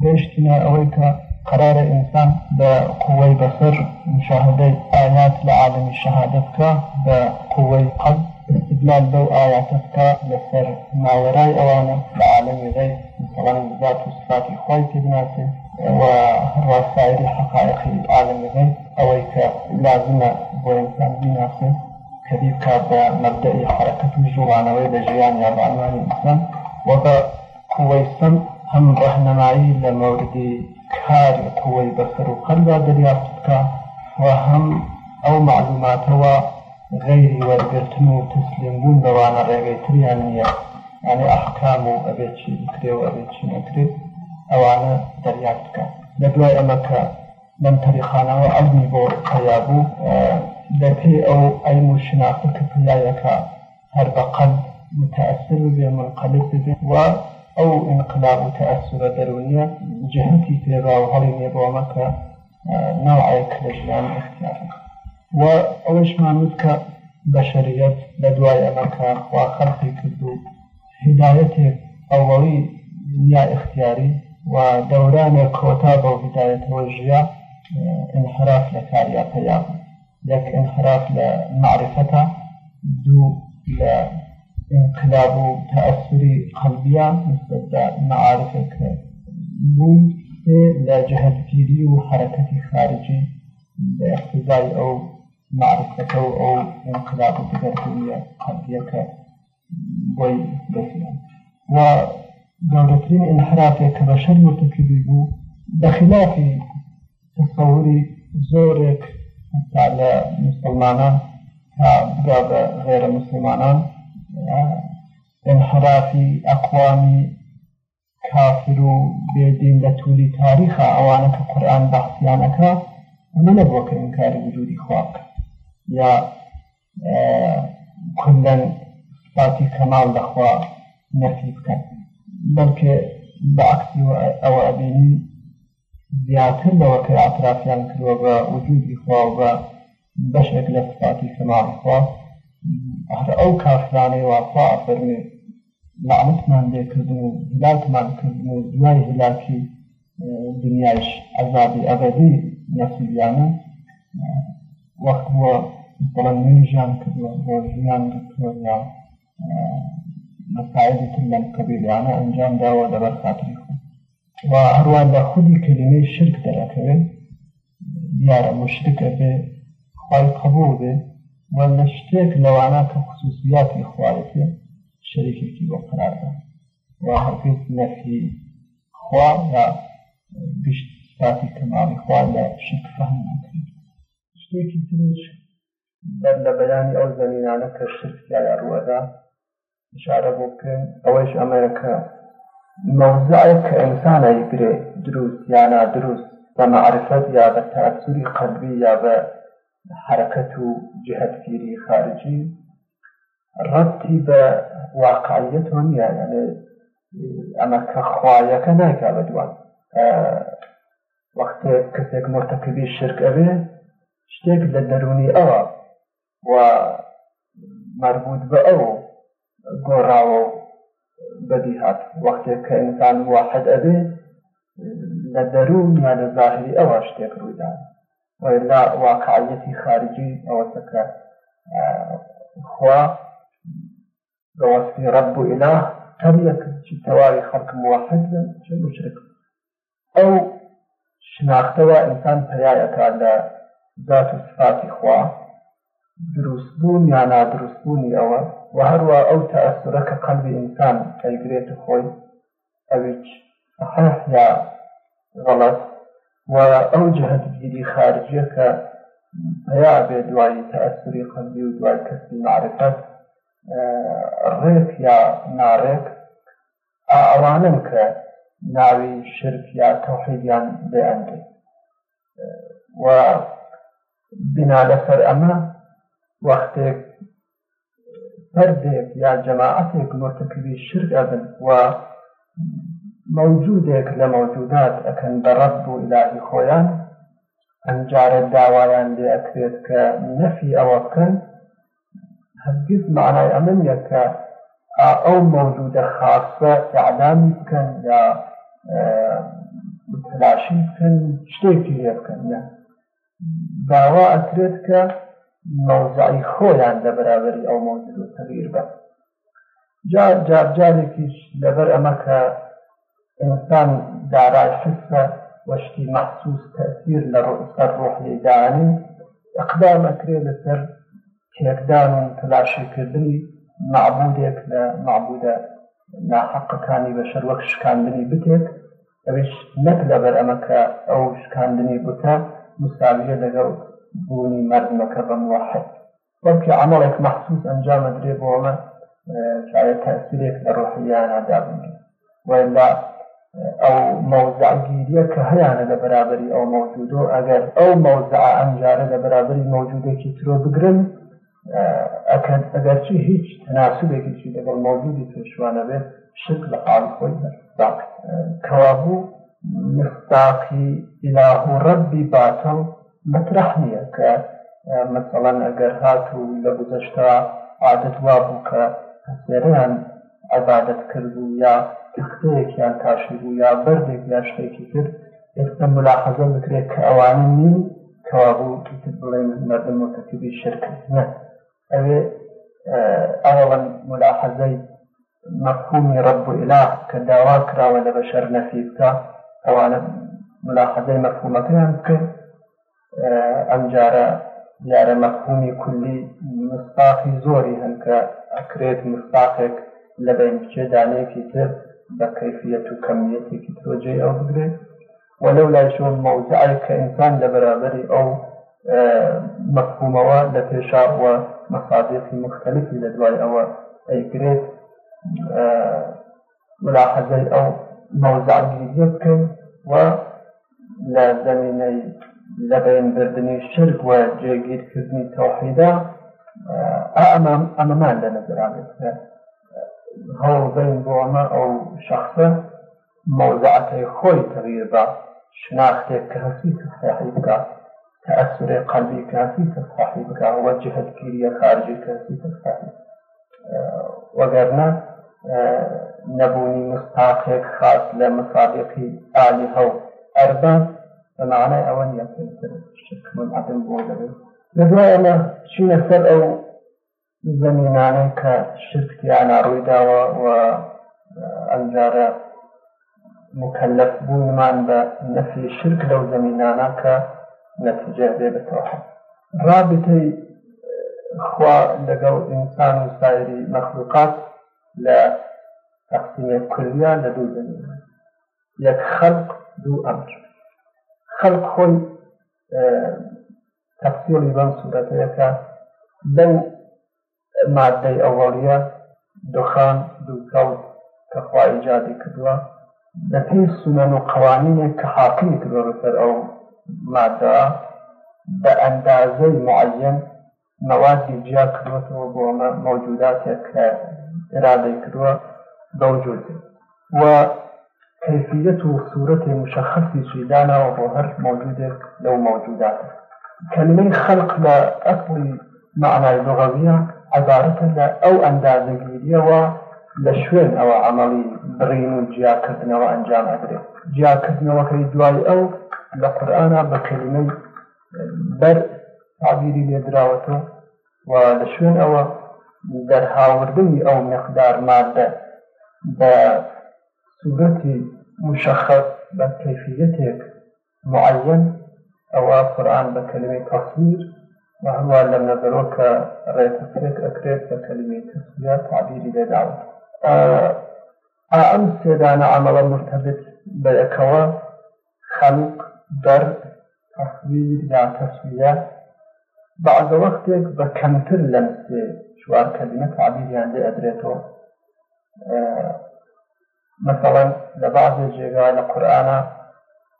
بيشتنا نعم. اويكا قرار إنسان بقوة بصر مشاهدة آيات لعالم شهادتك بقوة قلب استدلال بو آياتك لسر ما وراي أوانا لعالم غير مثلا ذات وصفات إخوة تبناتي ورسائل حقائق العالم غير اويكا لازم بإنسان بناسي كذيب كاب مبدأ حركة الجوانوي لجيان يا بعنوان الإنسان وذا قوة ئەم ڕەهنەمایی لە مەوردی کار قوی بەسەر و قەلدا دەریافت بکە و هەم ئەو معلوماتەوە غەیری وەرگرتن و تسلیم بوون بەوانە ڕێگەی تریان نییە یعنی ئەحکام و ئەبێت چی بکرێ و ئەبێت چی نەکرێت ئەوانە دەریافت بکە لە دوای ئەمەکە لەم تەریخانەوە ئەلمی بۆ قەیا بوو دەپێ ئەو ئەلم و شناخت کە پیایەکە هەر بەقەند متەأثر بێ منقلب ببێت و او انقلاب تأثر درونية جهتي في رأو هلين يبوا مكا آه، نوعيك لجلان اختيارك و ما نوتك بشرية لدواي مكا وخلقي كدو هدايتي اولي يا اختياري ودوران كوتاب و هداية آه، انحراف لكاريا فيا لك انحراف لمعرفتها دو لأ انقلاب و تأثری قلبیان نسبت به معارف که بود لجهتگیری و حرکت خارجی به لاقتضای او معرفت او او انقلاب و دگرکردنی قلبی که بۆی دەسیان و گەورەترین انحرافی که بشر مرتکبی بود بخلاف تەسەوری زۆرێک لە مسلمانان تا بگاه غیر مسلمانان انحرافی ئەقوامی کافر و بێدین لە تولی تاریخە ئەوانە کە قورآن بەخسیانەکە منە بۆکە انکاری وجودی خواک یا کندەن سپاتی کەمال لەخوا نەفی بکەن بەڵکێ بەعکسی ئەوە ئەبینی زیاتر لەوە کە ئاطرافیان کردوە بە وجودی خوا و بە بەشێک لە سپاتی کەمالخوا او ئەر ئەو کافرانەی وافا لعنت لەعمتمان لێکردن و هلاکمان کردن و دوای هلاکی دنیایش عذابی ئەبدی نەسیبیانە یعنی، وەخت بووە بەڵەنی کردو کردوە بۆ ژیان یا مساعدی تر لەم یعنی انجام داو لەبەر خاتری کن و اروان در خودی کلمه شرک اکره بیار مشرک به خواهی قبول بێ و لە شتێک لەوانە کە خصوصیاتی خوارێتێ شەریکێکی بۆ قراردا وا هەرگیز نەفی خوا یا گشت ساتی کەماڵی خوا لە شک فەهم ناکرێت شتێکی ترش بەر لە بەیانی ئەو زەمینانە کە شرکیا یا ڕوەدا اشارە بۆ کرد ئەوەش ئەمریکا مەوزایە کە ئینسانە یگرێ دروست یا نادروست بە معرفەت یا بە تاسووری قەلبی یا بە حرکت و جهتگیری خارجی ڕەتی بە واقعیەتەوە نیە ئەمە کە خوایەکە نایکا بە دووان وەختێ کەسێک مرتەقبی شرک ئەوێ شتێک لە دەرونی ئەوە و مربوط بە ئەو گۆڕاوە بەدی هات وەختێک کە ئینسان واحد ئەبێ لە دەرون یا لە ظاهری ئەوە شتێک ڕوویدان وإلا واقعية خارجي أو سكا خوا بواسطة رب إله تريك تواري خلق موحد مشرك أو شناختەوە ئینسان پیاەکە لە ذات و سفاتی خوا دروستبوون یا نادروستبوونی ئەوە و هەروە ئەو تەسورە کە قەلبی ئینسان کەیگرێتە خۆی ئەویچ یا غەڵەت ئەو جهتگیری خارجە کە پیا بێ دوایی تەسوری قەندی و دوای کەسی معرفەت ڕێک یا نارێک ئەوانن کە ناوی شرک یا تەوحیدیان بەیانگەی و بنا لەسەر ئەمە وەختێک پەردێک یا جەماعەتێک مرتکبی شرک ئەبن و مەوجودێک لە مەوجودات ئەکەن بەڕەت بوو ئیلاهی خۆیان ئەنجارە داوایان لێ ئەکرێت کە نەفی ئەوە بکەن هەرگیز معنای ئەمن یەکە ئەو مەوجودە خاصە ئەعلامی بکەن یا تلاشی بکەن شتێکی لێ بکەن داوا ئەکرێت کە مەوزعی خۆیان لە بەرابەری ئەو مەوجود و تەغیر بە جار جارجارێکیش لەبەر ئەمە کە انسان دارای شفه وشتی مخصوص تأثیر لسر روح لیدانی اقدام اکره لسر تێکدان و تلاشکردنی معبودێک لە معبودە ناحقەکانی بەشەر وەک شکاندنی بتێت ئەوش نەک لەبەر ئەمەکە ئەو شکاندنی بتە مساویە لەگەڵ بوونی مردمەکە بە موحد وەکە عملێک مەخصوص ئەنجامە درێ بۆمە شاید تەسیرێک لە ڕۆحیانەدابن ولا ئەو مەوزعگیریە کە هەیانە لە بەرابری ئەو مەوجودۆ ئەگەر ئەو مەوزع ئەنجارە لە بەرابری مەوجودێکی ترۆ بگرن ئەکەن ئەگەرچی هیچ تەناسوبێکیی لەگەڵ مەوجودی پێشوانە بێت شک لە قال خۆی کەوابوو مستاقی ئیلاه و ڕبی باتڵ مطرح نییە کە مثلەن ئەگەر هات و لە گزەشتا عادت وابوو کە هەسێریان عبادت کردبوو یا تختەیەک یان کاشی بوو یا بەردێک یا شتێکی تر ئێستا ملاحەزە بکرێت کە ئەوانە نین کەوابوو تر بڵێن مردم مرتکبی شرکت نە ئەوێ ئەوڵەن ملاحەزەی مەفهومی رب و ئلاح کە داوا کراوە لە بەشەر نەفی بکە ئەوانە ملاحەزەی مەفهومەکەیان کرد ئەم جارە دیارە مەفهومی کولی مستاقی زۆری هەنکە ئەکرێت مستاقێک لە بین بچێ دانەیەکی تر لكيفية كمية توجه أو بگرێت ولولا شون موزعي كإنسان لبرابري أو آه، مفهومەوە لتشاء ومصادق مختلفة مختلفی أو أي ئەوە آه، ملاحظة أو ئەو مەوزعگیریە بکەن و لە زمینەی لە بەێنبردننی شرک و توحيدا آه، أمام أمام لنا برابري هەوڵدەین بۆ ئەمە ئەو شخصە مەوزعەتەی خۆی تغییر بە شناختێک کە هەسی تصحیح بکە کە ئەسورێ قەلبی کەسی تصحیح بکە وە جهتگیریە خارجی کەسی تصحیح وەگەرنە نەبوونی مستاقێک خاص لە مسابقی عالی هەو ئەربە بەمانای ئەوە نیە من عدم بۆ دەبێت لە دوای ئەمە چینە سەر ئەو زمینانەی کە شتیانە ڕوویداوە و ئەنجارە مکەلف بوونمان بە نەفی شرک لەو زمینانە کە نەتیجە بێ بەتەوە رابطەی خوا لەگەڵ ئینسان و سایری مەخلوقات لە تەقسیمێ کولیان لە دوو زمین یەک خەلق دوو ئەمر خەلق خۆی تەقسیری بەم سوورەتەیەەکە دەنگ مادەی ئەوەڵە دخان دووکەوت کەخوای جادی کردووە لە پێی سومەن و قوانینێک کە حاکمی کردوە بەسەر ئەو مادە بە ئەندازەی معەن مەوادی جیا کردوەوە بۆ مەوجوداتێک کە ئرادەی کردووە بەوجود و کەفیەت و سوورەتی مشخصی سویدانەوە بۆ هەر مەوجودێک لەو مەوجودات کلمەی خەلق لە ئەقلی معنای لغەویە عبارەتن لە ئەو ئەندازەگیریەوە لە شوێن ئەوە ئەمەڵی برین و جیاکردنەوە ئەنجام ئەدرێت جیاکردنەوەکەی دوای ئەو لە قورآە بە کلمەی بەر عبیری لێدراوەتەوە و لە شوێن ئەوە دەرهاوردنی ئەو مقدار مادە بە سوورەتی مشخص بە کەفیەتێک معەن ئەوە قورآن بە کلمەی تەخمیر وهروها لم نظرك رأيتك أكريت بكلمة تسمية تعبيري لدعوة أم سيدان عمل مرتبط بأكوا خلق در تصوير يا تسمية بعد وقتك بكمتر لمسي شوار كلمة تعبيري عندي أدريته مثلا لبعض الجيغان القرآن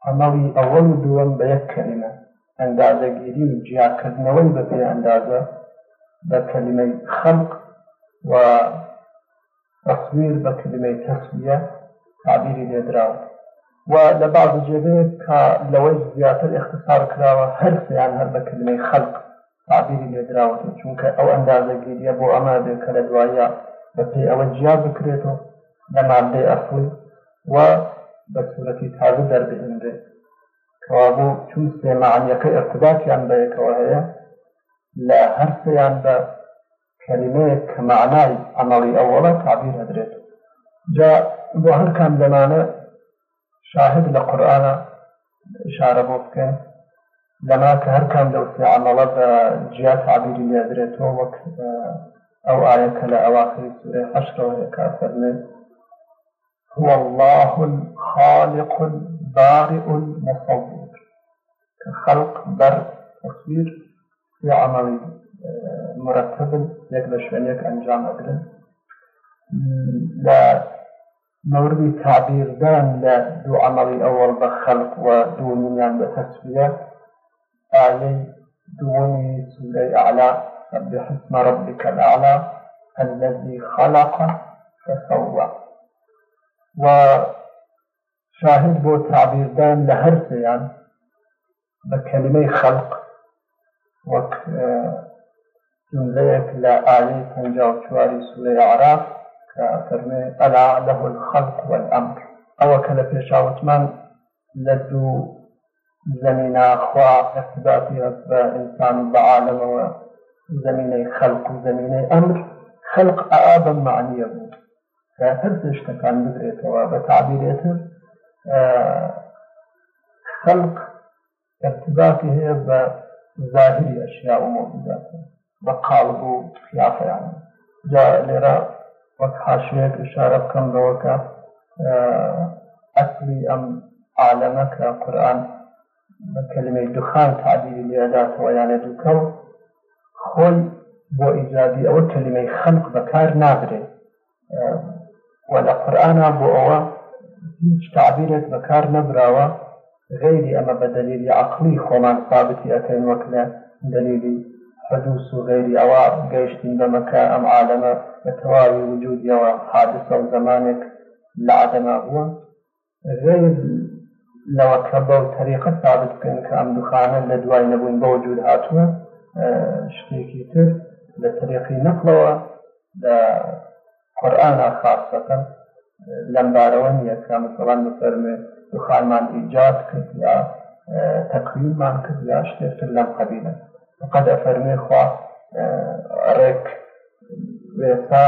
عملي أول دوام بيك كلمة ئەندازەگیری و جیاکردنەوەی بە پێ ئەندازە بە کەلیمەی خەلق و تەخویر بە کلمەی تەخویە تعبیری لێدراوە و لە بعض جێبێت کە لەوەی زیاتر اختصار کراوە هەر سیان هەر بە کلمەی خەلق تعبیری لێدراوەتە چونکە ئەو ئەندازەگیریە بۆ ئەمە بێت کە لە دوایە بە پێی ئەوە جیا بکرێتەوە لە مادەی ئەفوی و بە سوورەتی تازە دەربێنرێت وابوو چون سێمەعانیەکە ئەقداکیان بەیەکەوە هەیە لە هەرسیان بە کەلیمەیەک کە معنای ئەمەڵی ئەوەڵە تعبیر هەدرێت جا بۆ هەر کام زمانە شاهد لە قورآە شارە بۆ بکەن لەما کە هەر کام دەوسی عمەڵە بە جیا تعبیری لێدرێتەوە وەک ئەو ئاەت کە لە ئەواخری سوورێ هەشتەوە کافەرێت هو الله خالق بارئ مصور كخلق بر تصوير في عمل آه، مرتب يقدر شوية انجام اقدر لا موردی تعبير دان لا دو عملي أول بخلق خەلق و دوونیان بە تەسویە ئالی دووەمی سورەی ئالا سبح اسم ربك الأعلى الذي خلق فسوى و شاهد بو تعبير دان هەرسیان بە بكلمة خلق وك اه، جملەیەک لا آلي تنجا وشواري سوی عراف كأفرمي ألا له الخلق والأمر أو کە لە شاوتمان لدو زمينا أخوة إثباتي رب إنسان بعالم وزمينا خلق وزمينا أمر خلق و معنية بود خەلق ئابە بذريته وبتعبيريته خلق ارتباطي هي بظاهري أشياء وموجوداتها بقالب وخيافة يعني جاء لرا وەک حاشوێک اشارە بکەم بەوەکە ئەسلی ئەم عالەمە کە قورآن کلمەی دوخان تعبیری لێداتەوە یانە دووکەم خۆی بۆ ئیجادی ئەوە کلمەی خەلق بەکار نابرێ وە لە قورآنا بۆ ئەوە هیچ تعبیرێک بەکار نەبراوە غیری ئەمە بە دەلیلی عقلی خۆمان ثابتی ئەەکەین وەک لە دەلیلی حدوس و غیری ئەوە گەیشتین بەمەکە ئەم عالەمە بە تەواوی وجودیەوە حادسە و زمانێک لە عدەما بووە غیر لەوە کە بەو تەریقە ثابت بکەن کە ئەم دوخانە لە دوای نەبووین بە وجود هاتووە شتێکی تر لە تەریقی نەقلەوە لە قورآنا خاصەکە لەم بارەوە نیە کامەسەڵان بەسەرمێ خالمان ئیجاد کرد یا تەقیمان کرد یا شتێتر لەم قەبیلە قەد ئەفەرمێ خوا ڕێک وێسا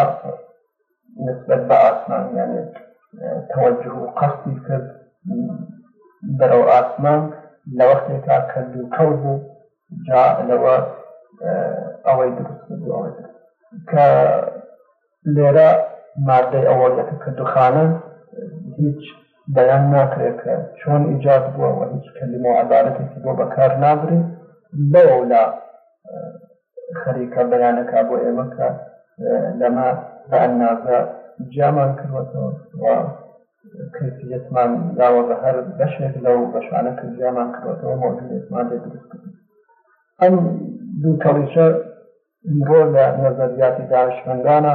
نسبت بە ئاسمان یانێ تەوەجه و قەستی کرد بەرەو ئاسمان لە وەختێکا کەند و کەوت بوو جا لەوە ئەوەی دروست بوو ئەوەی کە لێرە مادەی ئەوەیەکە کە دخانە هیچ بەیان ناکرێتکە چۆن ئیجاد بووەوە هیچ کلیم و عبارەتێکی بۆ بەکار نابری بەولا خەریکە بەیانەکە بۆ ئێمەکە لەما بەنازە جامان کردوەوە کردیتمان داوە بە هەر بەشێک لەو بەشانە کرد جامان کردوەوە مۆدیێتمان لێ دروست کرد ئەم دوو کەڵیشە مرۆ لە نەزەریاتی داعشمەندانە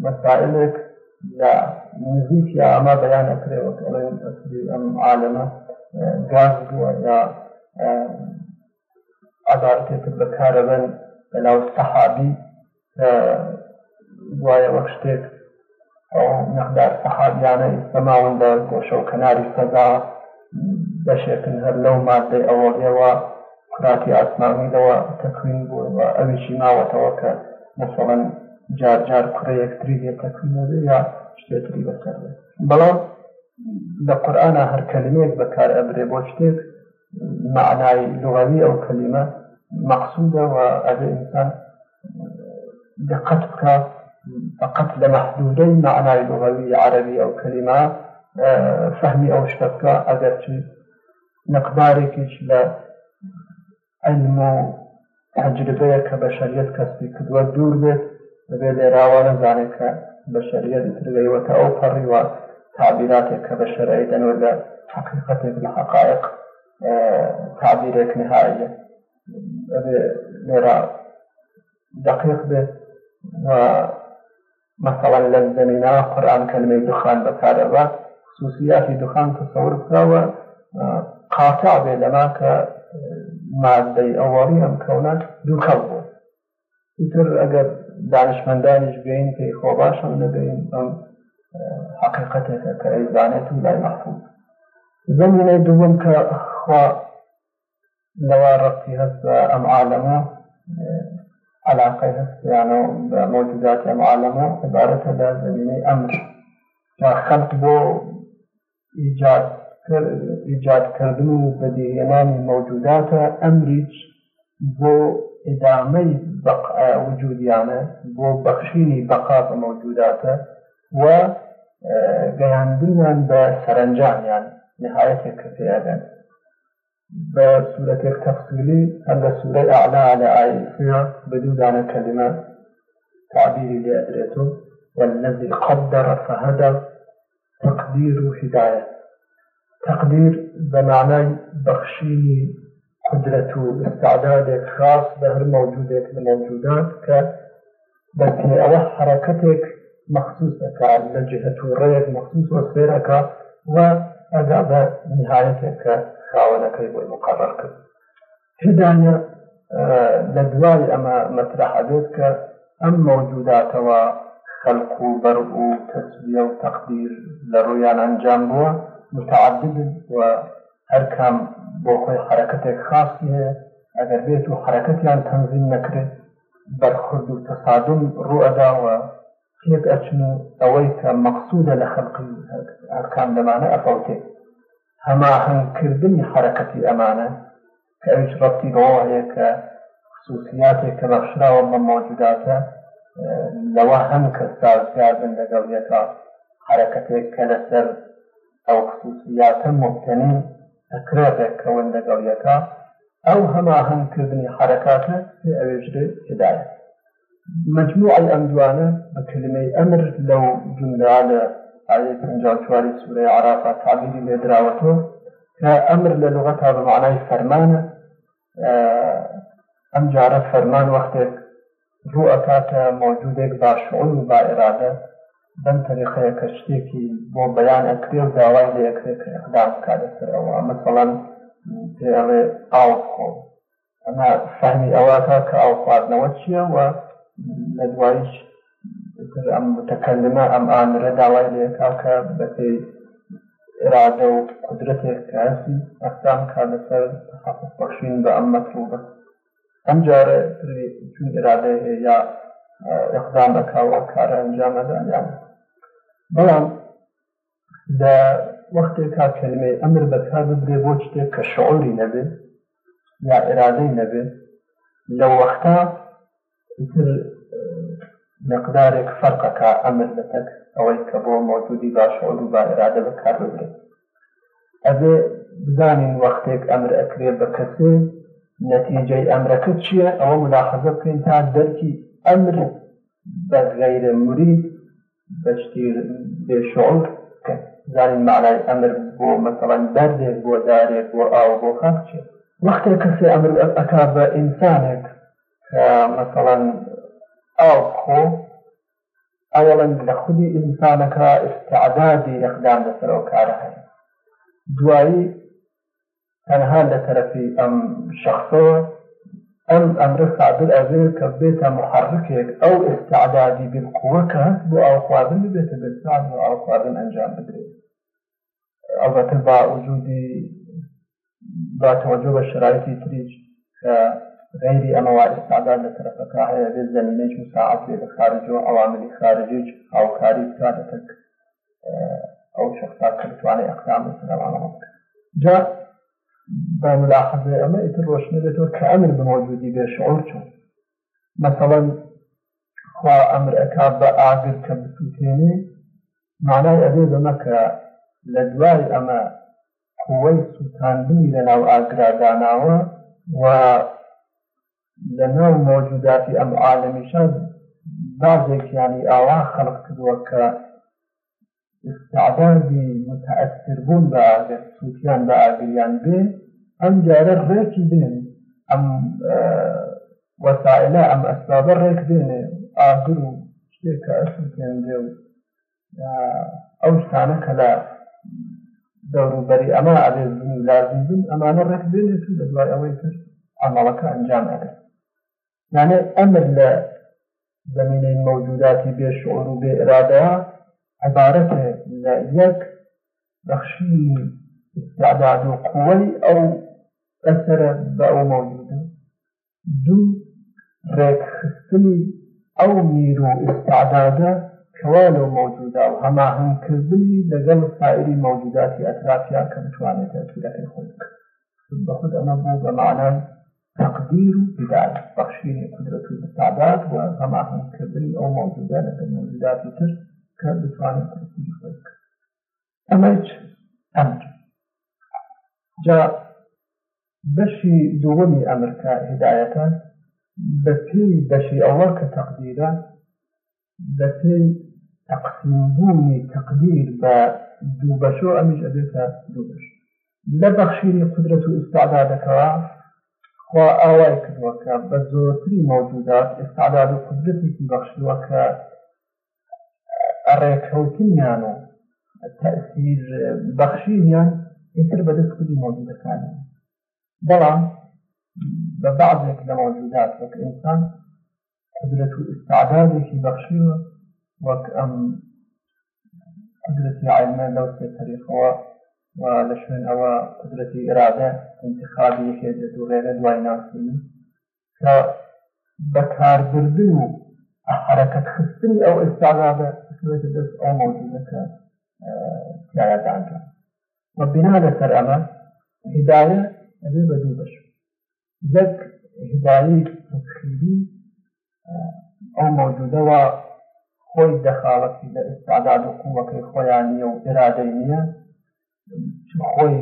مسائلك لا نزيك يا أما بيان أكريوك ألين أسلي أم عالمة غاز يا عدارتك بكاربن لو صحابي وایە وەک شتێک نەخدار سەحابیانە ئستەماون لە گۆشە و کەناری سەدا دەشێکن هەر لەو مادەی ئەوەگەوە کوراتی ئاسمانیدەوە تەکوین بووەوە ئەویشی ماوەتەوە کە مثلەن جار جار کوڕە یەکتری یەکەکردنەوە یا شتێکی بەسەر بەڵام لە قورآە هەر کەلمێک بەکار ئەبرێ بۆ شتێک معنای لغوی ئەو کەلیمە مەقصودە و ئەبێ ئینسان دقت بکە فقط لە مەحدودەی معنای لغوی عربی ئەو کەلیمە فەهمی ئەو شتە بکە ئەگەرچی مقدارێکیش لە علم و تجربەیە کە بە شەریەت کەسی کردوە دوور بێت بەبێ لێراوە نزانێکە بە شەریەت ترگەیوەتە ئەو پەڕیوە تعبیراتێک کە بە شەرعی دەنوەدە حقیقەتێک لە حقایق آه، تعبیرێک نهایە بەبێ لێرا دقیق بێت مثلا لە زەنینا قورآن کەلمەی دخان بەکارەوە خصوصیاتی دخان تەسەور بکراوە آه، قاتع بێ لەما کە آه، مادەی ئەوەڕی ئەم کەونات دوو بوو ئیتر ئەگەر دانشمەندانیش بین پێی خۆ باشم نەبین ئەم حقیقەتێکە کە ئەیزانێت و لای مەحفوظ زمینەی دووەم کە خوا لەوە ڕەتی هەست بە ئەم عالەمە علاقەی هەستیانەوە بە مۆجزات ئەم عالەمە عبارەتە لە زمینەی ئەمر خەلق بۆ ئیجاد ئیجادکردن و بەدیهێنانی مەوجوداتە ئەمریچ بۆ ادامەی وجود بۆ بو بخشيني بە مەوجوداتە و آه، گەیاندنیان بە سەرنجامیان نهایەتێک کە پێیاگەن بە سوورەتێک تەفسیلی هەم لە سوورەی ئاعلا لە ئایفیا بدوو دانە كلمة تعبيري لأدريته والذي قدر فهدى تقدير هداية تقدير بمعنى بخشيني قدرت و استعداد خاص بە هەر مەوجودێک لە مەوجودات کە بە پێ ئەوە حرەکەتێک مەخصوص دەکات لە جهت و ڕێک مەخصوص و سێرەکە و ئەگا بە نهایەتێک کە خاوەنەکەی بۆی مقرڕ کرد تدانە لە دوای ئەمە مەترحەبێت کە ئەم و بەر و تەسبیە و تەقدیر لە انجام ئەنجام متعدد و هر کام بۆ خۆی حرەکەتێک خاصی هەیە ئەگەر بێت و حرەکەتیان تەنزیم نەکرێت بەرخورد و تەسادم ڕوئداوە پێک ئەچن و ئەوەی کە مەقصودە لە خەلقی ئەرکان دەمانە ئەفەوتێ هەماهنگکردنی حرەکەتی ئەمانە کە ئەوش ڕەتی بەوەیە کە خصوصیاتێک کە بەخشراوە بە مۆجوداتە لەوە هەم کە سازگار بن لەگەڵ یەکە حرەکەتێک کە لەسەر ئەو خصوصیاتە مبتنی ئەکرابێک کەون لەگەڵیەکە ئەو هەماهنگکردنی حرکاتە پێ ئەوێژێ هدایە مجموع ئەمدوانە بە کلمەی ئەمر لەو جملا لە ئاەی پنجچواری سوورەی عرافە تابیری لێدراوەتەوە کە ئەمر لە لغەتا بەمانای فەرمانە ئەم جارە فەرمان وەختێک ڕوو ئەکاتە مۆجودێک باشعون و با ئێرادە بەم تەریقەیە کە شتێکی بۆ بەیان ئەکرێ و داوای لەکرێت اقدامکات لەسەرەوە مەسەڵەن پێڵێ ئاوخۆ ئەما فەهمی ئەواکە کە ئاو خواردنەوە چییە و لە دوایش ئەم متەکەلمە ئەم ئامرە داوای لەکا کە بەپێی ئێرادە و قدرەتێک کاسی ئەقدام کار لەسەر خەخشین بە ئەم مەطلوبە ئەم جارە چون ئێرادە یا اقدام بەکاوە کارە ئەنجامەدان یان بەڵام لە وەختێک کا کلمەی ئەمر بەکار بگرێ بۆ شتێک کە شعوری نەبێت یا ئێرادەی نەبێت لە وەختا مقدارێک فەرقەکە ئەمر لەتەک ئەوەی کە بۆ مۆجودی باشعور و با ئێرادە بەکار بگرێت ئەبێ بزانین وەختێک ئەمر ئەکرێ بە کەسێ نەتیجەی ئەمرەکە چییە ئەوە ملاحظە بکەین تا دەرکی ئەمر بەغیرە مرید بەشتی بێشۆڵ کە زانین معنای ئەمر بۆ مەسەڵەن دەردێک بۆ دارێک بۆ ئاو بۆ خەمچێ وەختێک کەسێ ئەمر ئەک بە ئینسانێک کە مەسەڵەن ئاو خۆ ئەوڵەن لە خودی ئینسانەکە ئستعدادی ئەقدام لەسەرەوە کارە هەیە دوایی تەنها لە تەرەفی ئەم شخصەوە ئەم ئەمرە سادر الأذير كبيت بێتە أو ئەو بالقوة بالقوە أو أو بۆ ئاوخواردن أو أو و ئاوخواردن أو بدرێت ئەوەتە با وجودی باتەوەجه بە شرایتی تریج کە غیری ئەمەوا ئستعداد لە طرفەکە هەیە أو زەمینەی أو أو لە أو أو ئەواملی أو هاوکاری بکاتەتەک ئەو شخصا کە بتوانێت ئەقدام با ملاحظه اما ایتر روشنه بتو كامل بموجودی به شعور چون مثلا خوا امر اکا با آگر که بسوتینی معنای ابی بمکه لدوای اما قوی سوتاندنی لناو آگرا داناوه و لەناو مۆجوداتی ئەم عالمیشە بازێکیانی ئاوا خەڵق کردووە کە استعدادی متەأثر بوون بە ئاگر سووتیان بە ئاگریان بێ ئەم جارة ڕێکی بن أم آه، وەسائلە أم أسباب ڕێک بێنێ ئاگر و شتێکە كان ديو آه، أو ئەو لا کە بري أما ئەمە ئەبێ لازم بن أما أنا بێنێت لە دوای ئەوەی تر ئەمەڵەکە ئەنجام ئەگەن يعني یانێ ئەمر لە زمینەی مەوجوداتی بێشعور و بێ ئرادا عبارەتە لە یەک استعداد قوي أو ئەسرە بە ئەو مەوجودە دوو ڕێکخستنی ئەو میر و ئستعدادە کەوا لەو مەوجودا و هەماهنگکردنی لەگەڵ سائری مەوجوداتی ئەترافیا کە بتوانێت ئەتورەکەی خۆی بەخود ئەمە بوو بە معنای تقدیر و بدات بەخشینی قدرەت و استعداد و هەماهنگکردنی ئەو مەوجودا لەگەڵ مەوجوداتی تر کە بتوانێت ئەتوری خۆی ئەمەچ ئەمر جا بەشی دووەمی ئەمریکا هدایەتە بە پێی بەشی ئەوە کە تەقدیرە بە پێی تەقسیمبوونی تەقدیر بە دوو بەشۆ ئەمیش ئەبێتە دوو بەش لە بەخشیری قدرەت و ئستعدادەکەەوە خوا ئاوای کردوەکە بە زۆرتری مەوجودات ئستعداد و قدرەتێکی بەخشیوە کە ڕێککەوتنیان و تەسیر بەخشیان ئیتر بەدەست کردی مەوجودەکانیان بلان ببعض الموجودات وك إنسان قدرة ئینسان في بخشيه وك أم قدرة ئەم لو عیلمە لەو سێ تەریخەوە و لە شوێن ئەوە قدرەتی ئرادە في یەکێدە دوڕێرە دوای ناسینی کە بەکاربردن و حرەکەت خستنی ئەو ئێستاادە بکرێتە دەست ئەو مۆجودەکە پیاەدانکە ئەبێ بە دوو بەش یەک هیدایی تخیری ئەو مۆجودەوە خۆی دەخاڵەتی لە ئستاداد و قووەکەی خۆیان نیە و ئێرادەی نییە خۆی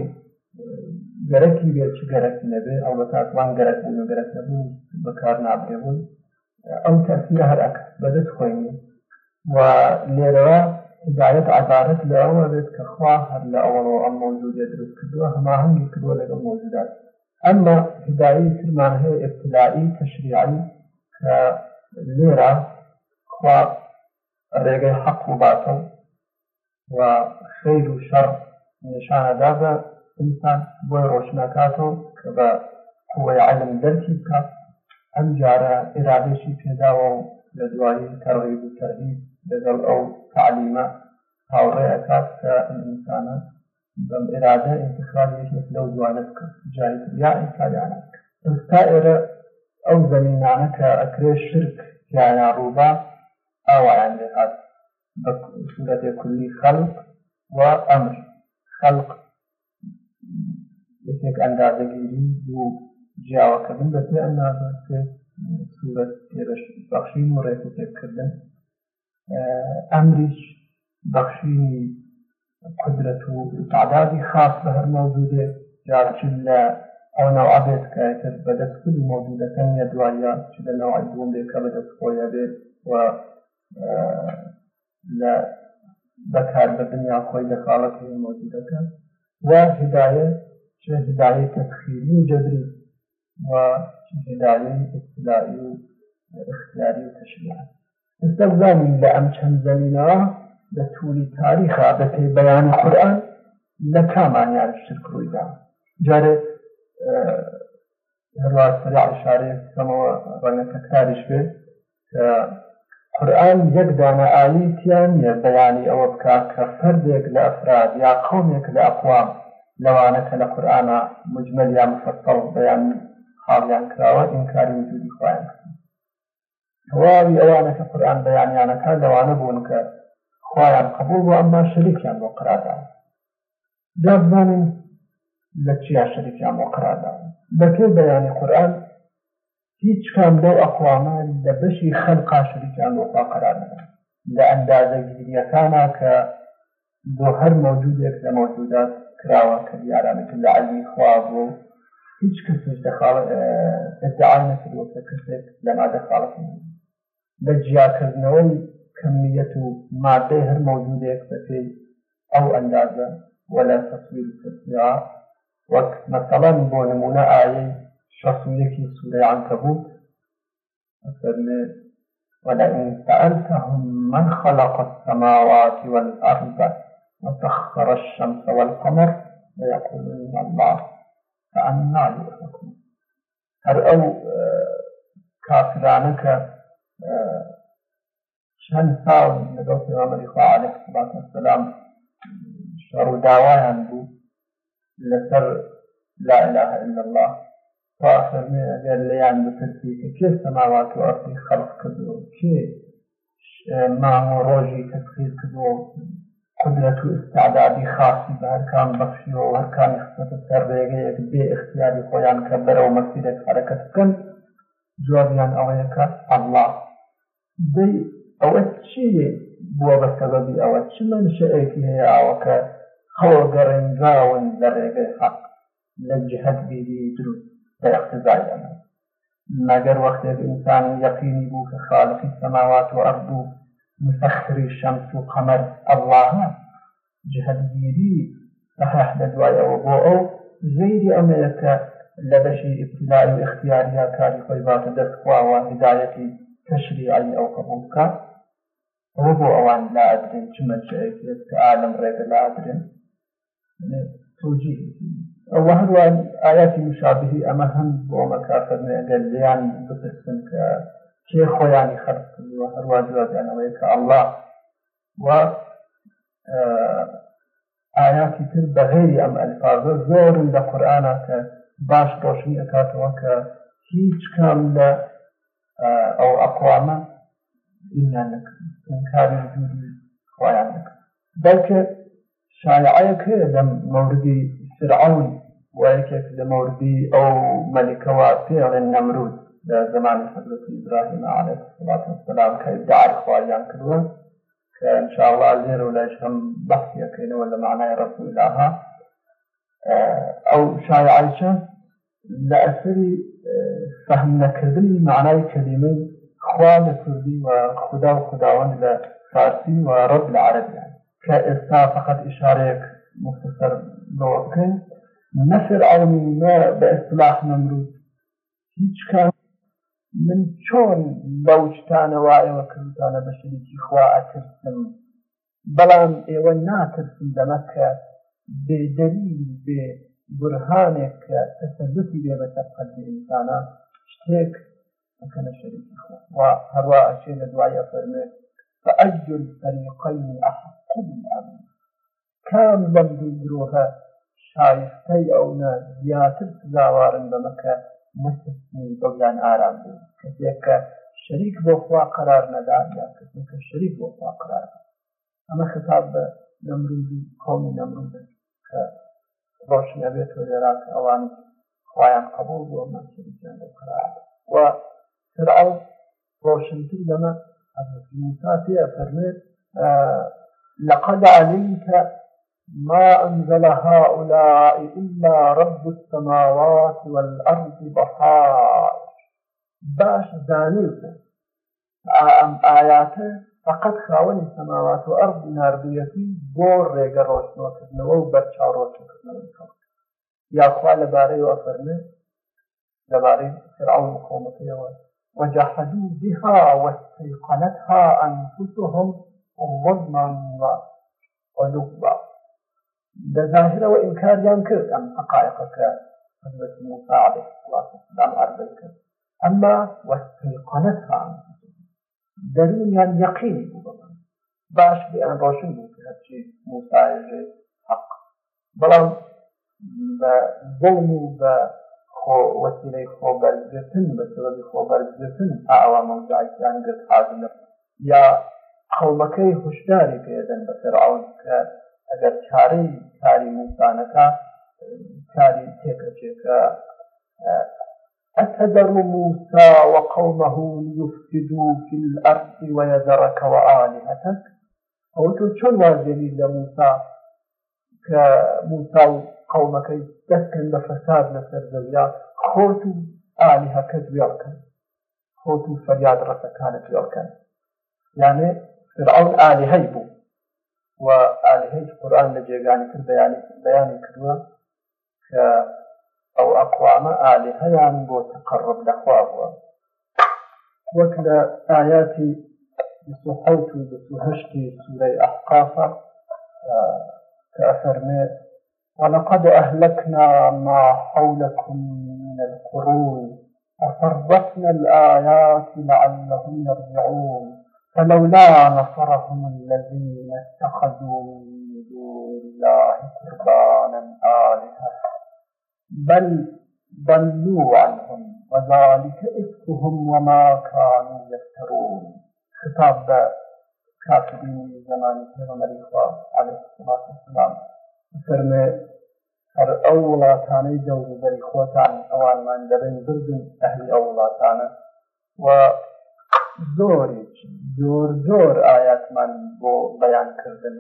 گەرەکی بێت گەرەک نەبێ ئەو بە کاتوان گەرەک بوون و گەرەک نەبوون بەکار نابێبوون ئەم تەسیرە هەراک بەدەست خۆی و لێرەوە زایەت عبارت لأول بيت كخواه لأول وأم موجودة درس كدوه مۆجودێت هم کردووە لك کردووە أما مۆجودات ئەمما هي ابتلائي تشريعي كليرة خوا ڕێگەی حق و وخير وشر نشان دابا إنسان نیشانەدا بە كبا هو ڕۆشنەکاتەوە کە بە قوەی علم دەرکی بکات ئەم جارە ئێرادێکی پێداوە لەگەڵ او تعليما هاوڕێ ئەکات کە ئینسانە بەم ئێرادە انتخابێک لەو دوانە بکە جای یا ئینسانیانە ئستا او زمينانك اكري الشرك ئەکرێ عروبا او ڕووبا ئاوایان لێ كل خلق سورەتێ کولی خەلق و ئەمر خەلق یەکێک ئەندازەگیری دوو جیاوەکردن بە پێ ئەندازە سورەت تێرەش ئەمریش بەخشی قدرەت و تعدادی خاص بە هەر مەوجودێ جارچین لە ئەو ناوعادێت کەتر بەدەستکردی مەوجودەکەن یە دواییان چ لە ناوعی بوون بێ کە بەدەست خۆیە بێت و لە بەکار بەدنیا خۆی لە خاڵەتی مەوجودەکەن و هدایەت چ هدایەت تەخیری و جەدری و هدایەت اختلاعی و اختیاری و تەشریعات استەزانین لە ئەم چەند زەوینا لە تووری تاریخا بە پێی بەیان قورآن لە کامانیان شرک ڕوویدا جارێ هەروات سەرع شارێ بکەمەوە ڕەنە تەکراریش بێت کە قورآن یەک دانە ئالیتیان یە بەیانی ئەوە بکات کە فردێک لە ئەفراد یا قومێک لە ئەقوام لەوانە کە لە قورآە مجمل یا مفەسەڵ بەیان خاڵیان کراوە ئینکاری وجودی خۆیان کرد تەواوی ئەوانە کە قورآن بەیانیانەکە لەوانە بوون کە خۆیان قبول بوو ئەمما شەریکیان بۆ قرادا جا بزانین لە چیا شەریکیان بۆ قرادا بەکێ بەیانی قورآن هیچ کام لەو ئەقوامە لە بەشی خەلقا شەریکیان بۆخوا قرار نەدا لە ئەندازە گیریەکانە کە بۆ هەر مەوجودێک لە مەوجودات کراوە کە دیارانەکە لە عەلی خوا بوو هیچ کەسش دەخاڵ ادعا نەکردوە کە کەسێک لەما دەخاڵەت بە جیاکردنەوەی کەمیەت و مادەی هەر مەوجودێک او اندازه ولا وەلا تەسویر وقت مثلا بون بۆ نمونە ئایەی شەسوولێکی سوره عنكبوت مثلا وَلَئِنْ سَأَلْتَهُمْ مَنْ خَلَقَ السَّمَاوَاتِ وَالْأَرْضَ وَسَخَّرَ الشَّمْسَ وَالْقَمَرَ لَيَقُولُنَّ اللَّهُ فأنا يُؤْفَكُونَ هل أو آه، كافرانك چەند ساڵ لەگەڵ پێغەمبەری خوا عەلەیه سڵات وەسەلام شەڕ و داوایان بوو لەسەر لا إله إلا الله فأخبرني أجل ليان بترتيك كيف سماوات وأرضي خلق كدو كيف ما هو روجي تسخير كدو قدرة استعدادي خاصي بهر كان بخشي وهر كان يخصة السربيغي بي اختياري خويا كبر ومسيرة حركة كن جوابيان أويك الله دەی ئەوە چی بووە بە سەبەبی ئەوە چ منشەیەکی هەیە ئاوەکە خەڵ گەڕێنراون لە ڕێگەی حەق لە جهت بیری دروست بە اقتزای ئەمە مەگەر وەختێک ئینسان یەقینی بوو کە خالقی سەماوات و ئەرد و مسەخری شەمس و قەمەر ئەڵڵاهە جهت بیری بەهەح لە دوایەوە بۆ ئەو زەیری ئەمەیە کە لە بەشی ئبتلای و اختیاریا کاری خۆی باتە دەستخواوە هدایەتی تشریعی ئەو قبول بکە ئەوە بۆ ئەوان لا ئەدرێن چ مەجەیەکێت کە ئالم ڕێگە لا ئەدرێن توجیه ئەو هەروە ئاەتی مشابهی ئەمە هەم بۆ ئەمە کافەرنێگەل لیان بپرسن کە کێ خۆیانی خەرق کردوە هەروە جوابیانەوەی کە ئەڵڵا و ئاياتی تر بەغێری ئەم ئەلفاظە زۆرن لە قورآانە کە باش ڕۆشنی ئەکاتەوە کە هیچ کام لە أو أقواما إلا نەکرد إنكار جوری خۆیان لك بەڵکە شایعەیەک هەیە موردي فرعون وەیەکێک لە مەوردی ئەو مەلیکەوە پێڵێن نەمرود لە زمانی حضرت ئیبراهیم علیه الصلاة والسلام کە دعای خۆیان کردوە کە انشاءالله لێرە و لەش هەم ولا معنى معنای الله أو شایعەی لە ئەسری فهم نەکردنی معنای کلمەی خوا لە کوردی و خدا و خداوەند لە فارسی و رب لە عربیان کە ئێستا فقط ئشارەیەک مختصر بەوە بکەین نەسر عەلمی نە بە ئەسلاح نەمرود هیچ کار من چۆن بەوجتانەوایەوە کردانە بە شەریکی خوا ئەترسم بەڵام ئێوە ناترسم دەمە کە بێدەری بێ برهانێک کە تەسەبتی بێ بە سەرقەت ئینسانە شتێک ئەکەنە شەریکی خۆ وا هەروە ئەچێ لە دوایە فەرمێ فأجل الفريقين أحق بالأمن كان لم يدروها شایستەی ئەوە زیاتر سزاوارن بەمەکە نسمی بەڵیان ئارام بوو کەسێک کە شەریک بۆخوا قرار نەدان یا کەسێککە شەریک بۆخوا قرار ئەمە خطاب بە نەمرودی قومی نەمرود کە ڕۆشن ئەبێت و اواني خوايان خۆیان قبول بووە مەسیان لە قرار و فرعون لما حضرت موسى فيها افرمت لقد علمت ما أنزل هؤلاء إلا رب السماوات والأرض بحار باش زانيك ئەم آه، ئاياتە فقط خاوەنی سەماوات و ئەرض نردویەتی بۆ روشن ڕۆشنەوەکردنەوە و بەرچاوڕۆشنکردنەوەی خەڵک یاخوا لەبارەی وەفەرمێ لەبارەی فرعون قۆمەکەیەوە وجحدوا بها واستيقنتها أنفسهم ظلما وذنوبا ده ظاهرة وإنكار ينكر ان حقائق حضرة موسى عليه الصلاة والسلام أرض أما واستيقنتها أنفسهم دەرونیان یەقین بوو باش بیان ڕۆشن بوو هەرچی موساژێ حق بەڵام بە دڵم و بە وسیلەی خۆبەرگرتن بە سبەبی خۆبەرگرتن تا ئەوە مەمجایان گرت حاضنە یا قەڵمەکەی هوشداری پێدەن بە فێرعون کە ئەگەر چارەی کاری موسانەکە کاری تێکەچێکە أتذر موسى وقومه ليفسدوا في الأرض ويذرك وآلهتك أو تشون واجري لموسى كموسى قومك تسكن بفساد نسر زويا خوت آلهك دويرك خوت فرياد رسكان دويرك يعني فرعون آلهي بو وآلهي القرآن لجيغاني في البيان بيان كدوا أو ئەقوامە ئالهەیان يعني بۆ تقرب لأخواب وكلا وەک لە ئاياتی سوري أحقافة هشتی سورەی كأفرمي ولقد أهلكنا ما حولكم من القرون وصرفنا الآيات لعلهم يرجعون فلولا نصرهم الذين اتخذوا من دون الله قربانا آلهة بل ضلوا عنهم وذلك إفكهم وما كانوا يفترون خطاب كاتبين زمان پیغمبر خدا علیه الصلاة والسلام فرمه هر او ولاتانه جوز بری خوتان اوان من دبن بردن اهل او ولاتانه و زۆری زۆر زۆر ئاەتمان بۆ بەیان کردن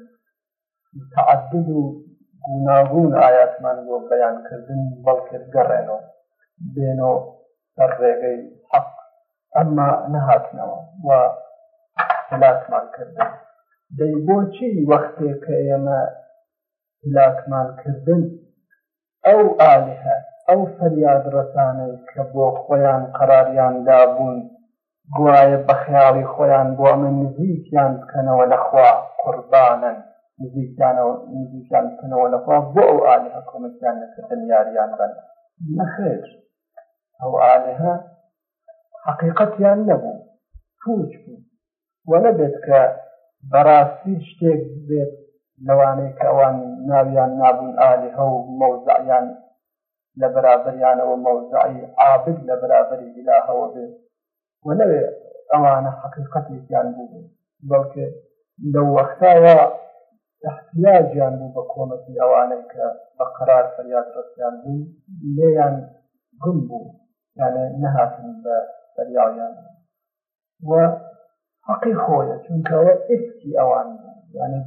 تعدد و گوناگون ئاياتمان بۆ بەیانکردن بەڵکرد گەڕێنەوە بێنەوە بەر ڕێگەی حەق ئەمما نەهاتنەوە و هەلاکمان کردن دەی بۆچی وەختێک کە ئێمە هلاکمانکردن ئەو ئالیهە ئەو فەریاد ڕەسانەی کە بۆ خۆیان قەراریان دابوون گوایە بە خیاڵی خۆیان بۆ ئەمە نزیکیان بکەنەوە لەخوا قوربانن نزیکیانەوە نزیکیانکردنەوە لەخوا بۆ ئەو ئالهە کۆمەکیان نەکردن یاریان بن نەخێر ئەو ئالهە حقیقەتیان نەبوو پوچ بوو وەنەبێت کە بەڕاستی شتێک بێت لەوانەیە کە ئەوان ناویان نابوون ئالهە و مەوزعیان لە بەرابەریانەوە مەوزعی عابد لە بەرابەری ئیلاهەوە بێت وەنەوێ ئەوانە حقیقەتیان بوو بەڵکە لەو وەختاوە احتیاجیان بوو بە کۆمەتی ئەوانەی کە بە قرار فەریاد ڕستیان بوو لێیان گم بوو یانە نەهاتن بە فەریاڵیان و حەقی خۆیە چونکەەوە ئستی ئەوان یانە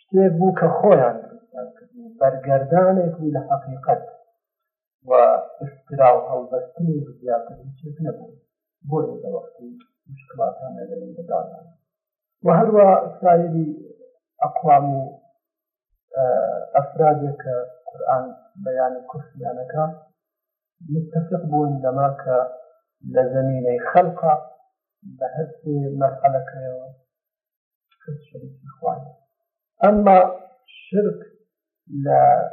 شتێک بوو کە خۆیان درستیان کردو بەرگەردانێک بوو لە حقیقت و ئفترا و هەڵبەستنی زیاترین چێک نەبوو بۆ لەوەختی مشکلاتانە لە داان و هەروە سایری أقوام آه، أفرادك قرآن بيان كرسيانك متفق بون لما ك لزميني خلقة بهرس مرحلة كيوا كس شريك إخواني أما شرك لا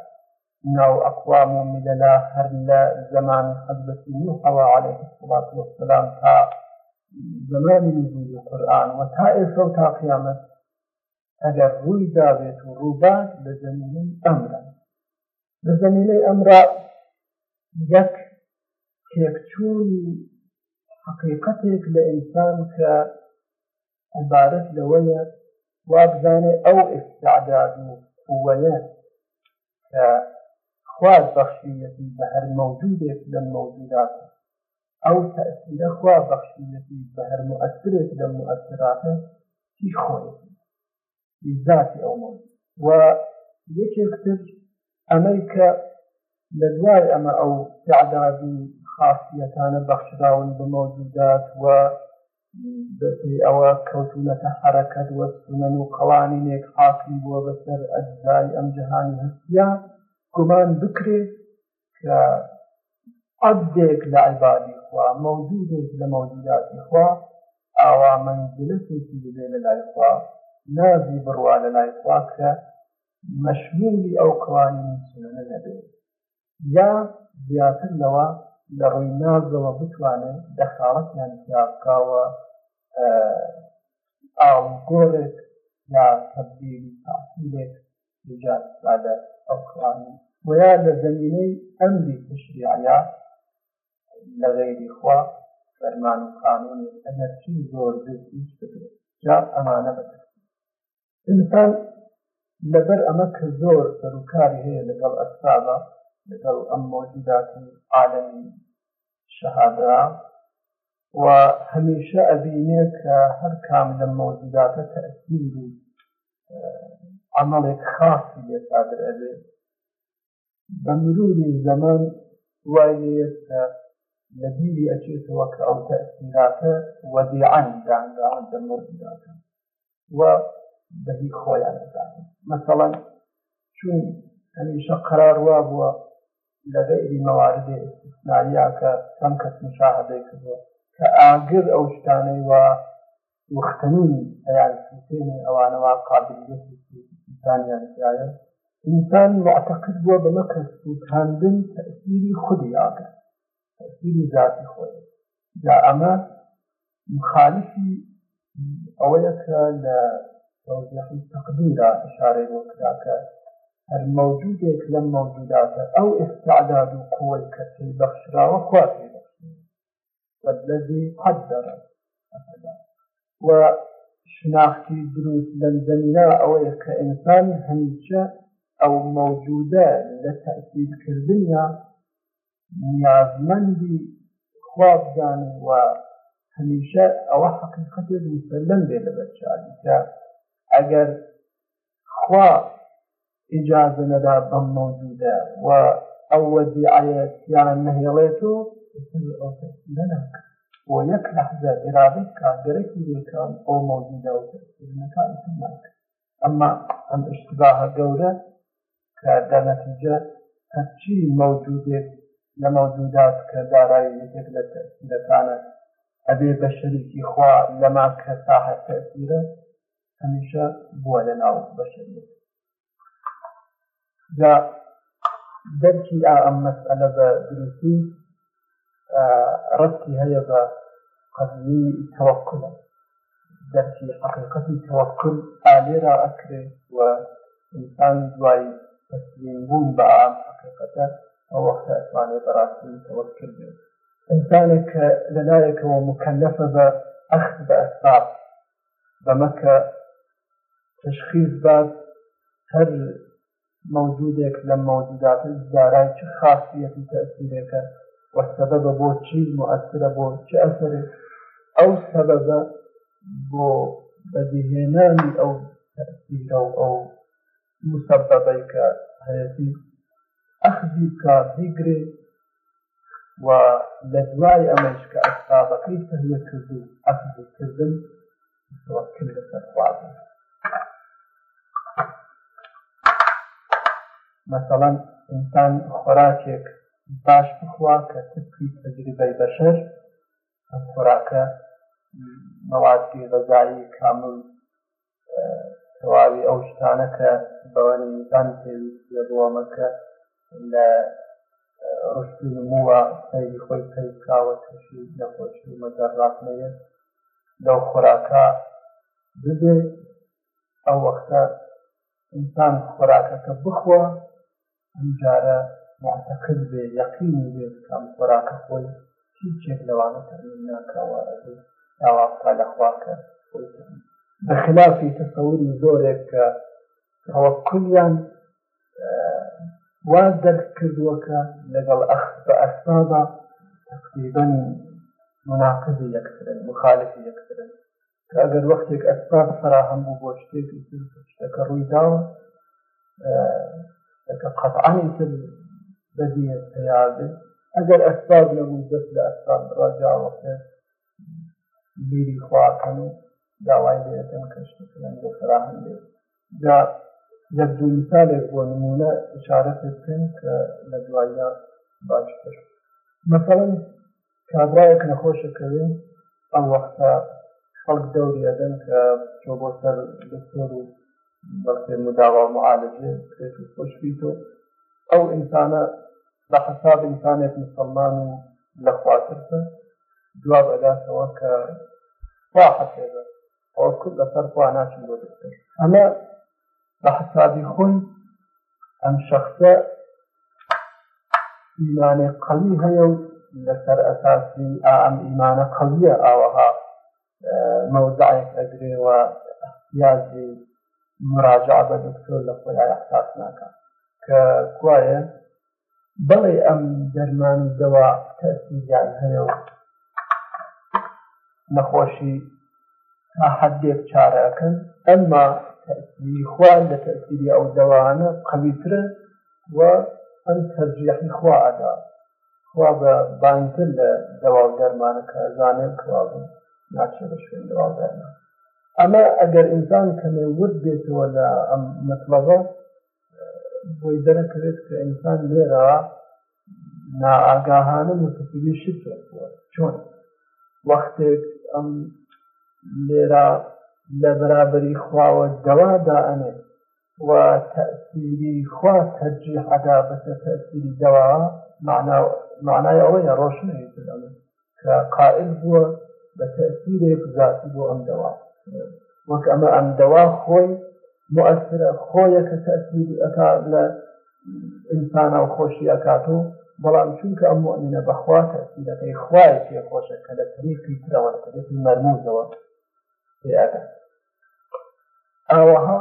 ناو أقوام مللا لا زمان حضرت نوح عليه الصلاة والسلام تا زمان نزول القرآن وتا إرسل قيامته ئەگەر ڕووی دابێت و ڕووبات لە زمینەی ئەمرا لە زمینەی ئەمرا یەک تێکچوونی حقیقەتێک لە ئینسان کە عبارەت لەوەیە وابزانێ ئەو ئستعداد و قوەیە کە خواز بەخشیەتی بە هەر مەوجودێک لە مەوجودات ئەو تەسیرە خوا بەخشیەتی بە هەر مؤثرێک لە مؤثراتە چی خۆیەتی بذات ئەومان و یەکێکتر ئەمریکا لە دوای ئەمە ئەو تعدادی خاصیەتانە بەخشراون بمەوجودات و ئەوە کەوتونەتە حرەکەت وەستونەن و قەڵانی نێک حاکم بووە بەسەر ئەجزای ئەم جەهانی هەستیا گومان بکرێت کە عبدێک لە عیبادی خوا مەوجودێک لە مەوجوداتی خوا ئاوا منزلەتێکی بێ لە لای خوا نازی بڕوا لە لای خواکە مەشمولی ئەو قوانین سنە نەبێت یا زیاتر لەوە لە ڕووی نازەوە بتوانێت دەخاڵەتیان یاکاوە ئاگۆرێک یا تبدیلی تاسیلێک ایجاد لە ئەو قوانین ویا لە زمینەی ئەمری تشریعیا لە غیری خوا فەرمان و قانونی ئەنەرچی زۆر دوست هیچ بکرێت جا ئەمانە بکرێت ئینسان لەبەر ئەمە کە زۆر سەرکاری هەیە لەگەڵ ئەسابە لەگەڵ ئەم مۆجوداتی عالمی شەهادرا و هەمیشە ئەبینێ کە هەر کام لە مۆجوداتە تەسیر و عملێک خاصی لێ سادر ئەبێ بە مروری زەمان وایە کە لە بیری ئەچێتەوە کە ئەو تەسیراتە وەزیعان دانرا لە مۆجوداتە و بەهی خۆیان دەزانن مثلا چون هەمیشە قرار وا بووە لە غێری مەواردێ استثنائیا کە کەم کەس مشاهدەی کردووە کە ئاگر ئەو شتانەی وە وختنی ئەیان سوتێنی ئەوانەوە قابلیتانیانە ئینسان معتەقد بووە بەمە کە سووتاندن تەسیری خودی ئاگە تەسیری ذاتی خۆی جا ئەمە مخالفی ئەوەیە کە لە لەخی تقدیرا ئشارەی بۆ کراکە هەر مەوجودێک لەم مەوجوداتە ئەو ئستعداد و قوی والذي قدر مثلا و شناختی دروست لەم زەمینا أو موجودة ئینسان هەمیشە ئەو مەوجودە لە تەسیرکردنیا نیازمەندی خوا بزانن و هەمیشە ئەوە ئەگەر خوا ئجازە نەدا بەم مەوجودە و ئەو وەزیعەت یان نهێڵێت و لەناک بۆ یەک لەحزە ئێرادەی کارگەرەی لێکان ئەو مەوجودە و تەسیرنەکان ناک ئەمما ئەم اشتباهە گەورە کە دەنەتیجە هەرچی مەوجودێک لە مەوجودات کە دارایی یەکێک لە تەسیرەکانە ئەبێ بە شەریکی خوا لەما کە ساحە تەسیرە همیشه بوده ناو بشری جا دەرکی ئا ئەم مەسئلە بە دروستی های با بقضية التوكل در في حقيقة التوكل آلي را و انسان دواي تسلیم بون بأعام حقيقة أو وقت أسواني براسي التوكل بي إنسانك لذلك ومكلف بأخذ أسباب بمكة تشخیص بات هەر موجودێک لە موجودات دارای چ خاصیەتی تەسیرێکە وەسەبەبە بۆ چیز مؤثرە بۆ چ ئەسەر ئەو سەبەبە بۆ بەدیهێنانی ئەو تەسیرە و ئەو مسەبەبەی کە هەیەتی ئەخزی کاردیگرێ و لە دوای ئەمەش کە ئەسابەکەی تەهیە کردو ئەخزی کردن سەر خوازن مەسەڵەن ئینسان خۆراکێک باش بخوا کە تکی تجربەی بەشەر ئەم خۆراکە مەوادی غەزایی کامل تەواوی ئەو شتانە کە بەوەنیزان پێویست بووە مەکە لە ڕشت نمووە سەیری خۆی پێیکاوە تشی لە خۆشی مەدەڕاتنەیە لەو خۆراکە ببێ ئەو وەختە ئینسان خۆراکەکە بخوە ئەمجارە معتەقد بێ یەقین بێت کەم خۆراکە خۆی هیچێک لەوانە تەمین ناکەوارەبێ داواقا لەخواکە خۆی بەخلافی تەسەوری زۆرێک کە تەوەکلیان واز دەرک کردووەکە لەگەڵ ئەخ بە ئەسبابە تقریبا مناقضی یەکترن مخالفی یەکترن کە ئەگەر وەختێک ئەسباب فراهم بوو بۆ شتێک شتەکە ڕووی داوە قطعا في بدیه پیاده اگر اسباب نبود دست به اسباب رجا وقت بیری خواهن و دعوای بیرتن کشت کنن و فراهم بید جا یک دو مثال و نمونه اشاره کن که لدوایا باش کرد مثلا کابرایک نخوش کرد او وقتا خلق دوری ادن که چوبو سر دستور و بەڵێ مداوا معالجێ خۆشبیت و ئەو ئینسانە بە حساب ئینسانێک مسلمان و لەخواترتە دوا بەداتەوە کە وا حەسێبە ئەو کورد لەسەر خوا ناچین بۆ دەستر ئەمە بە حسابی خۆی ئەم شخصە ئیمانێ قەوی هەیە و لەسەر ئەساسی ئەم ئیمانە قەویە ئاوەها مەوزعێک ئەگرێەوە یازی مراجع بە دکتۆر لە خۆیا احساس ناکە کە کوایە بڵێ ئەم دەرمان دەوا تەسییان هەیە و نەخۆشی تا حدێک چارەکەن ئەمما تەسیری خوارد لە تەسیری ئەو دەوانە قەویترە و ئەم تەرجیحی خوا ئەدا خوا بە بانتر لە دەواو دەرمانەکە زانێت کوا ناچێ بە شوێن دەواو دەرمان ئەمە ئەگەر ئینسان کەمەوت بێتەوە لە ئەم مەطلبە بۆی دەرەکەوێت کە ئینسان لێرا ناگاهانە متفیلی شت چۆن وەختێک ئەم لێرا لە بەرابەری خواوە دەوادا ئەنێت و تەسیری خوا تەرجی حدا بەسە تەسیری دەوا معنای ئەوەیە ڕۆشنەیە کە قائل بووە بە تەسیرێک زاتی بۆ ئەم دەوات وەک ئەمە ئەم دەوا خۆی مؤثرە خۆیەکە تەسیر ئەکا لە ئینسانە و خۆشی ئەکات و بەڵام چونکە ئەم مؤمنە بەخوا تەسیرەکەی خوای پێ خۆشە کە لە تریقی ترەوە دەکەێت مەرموزەوە پێگە ئاوەها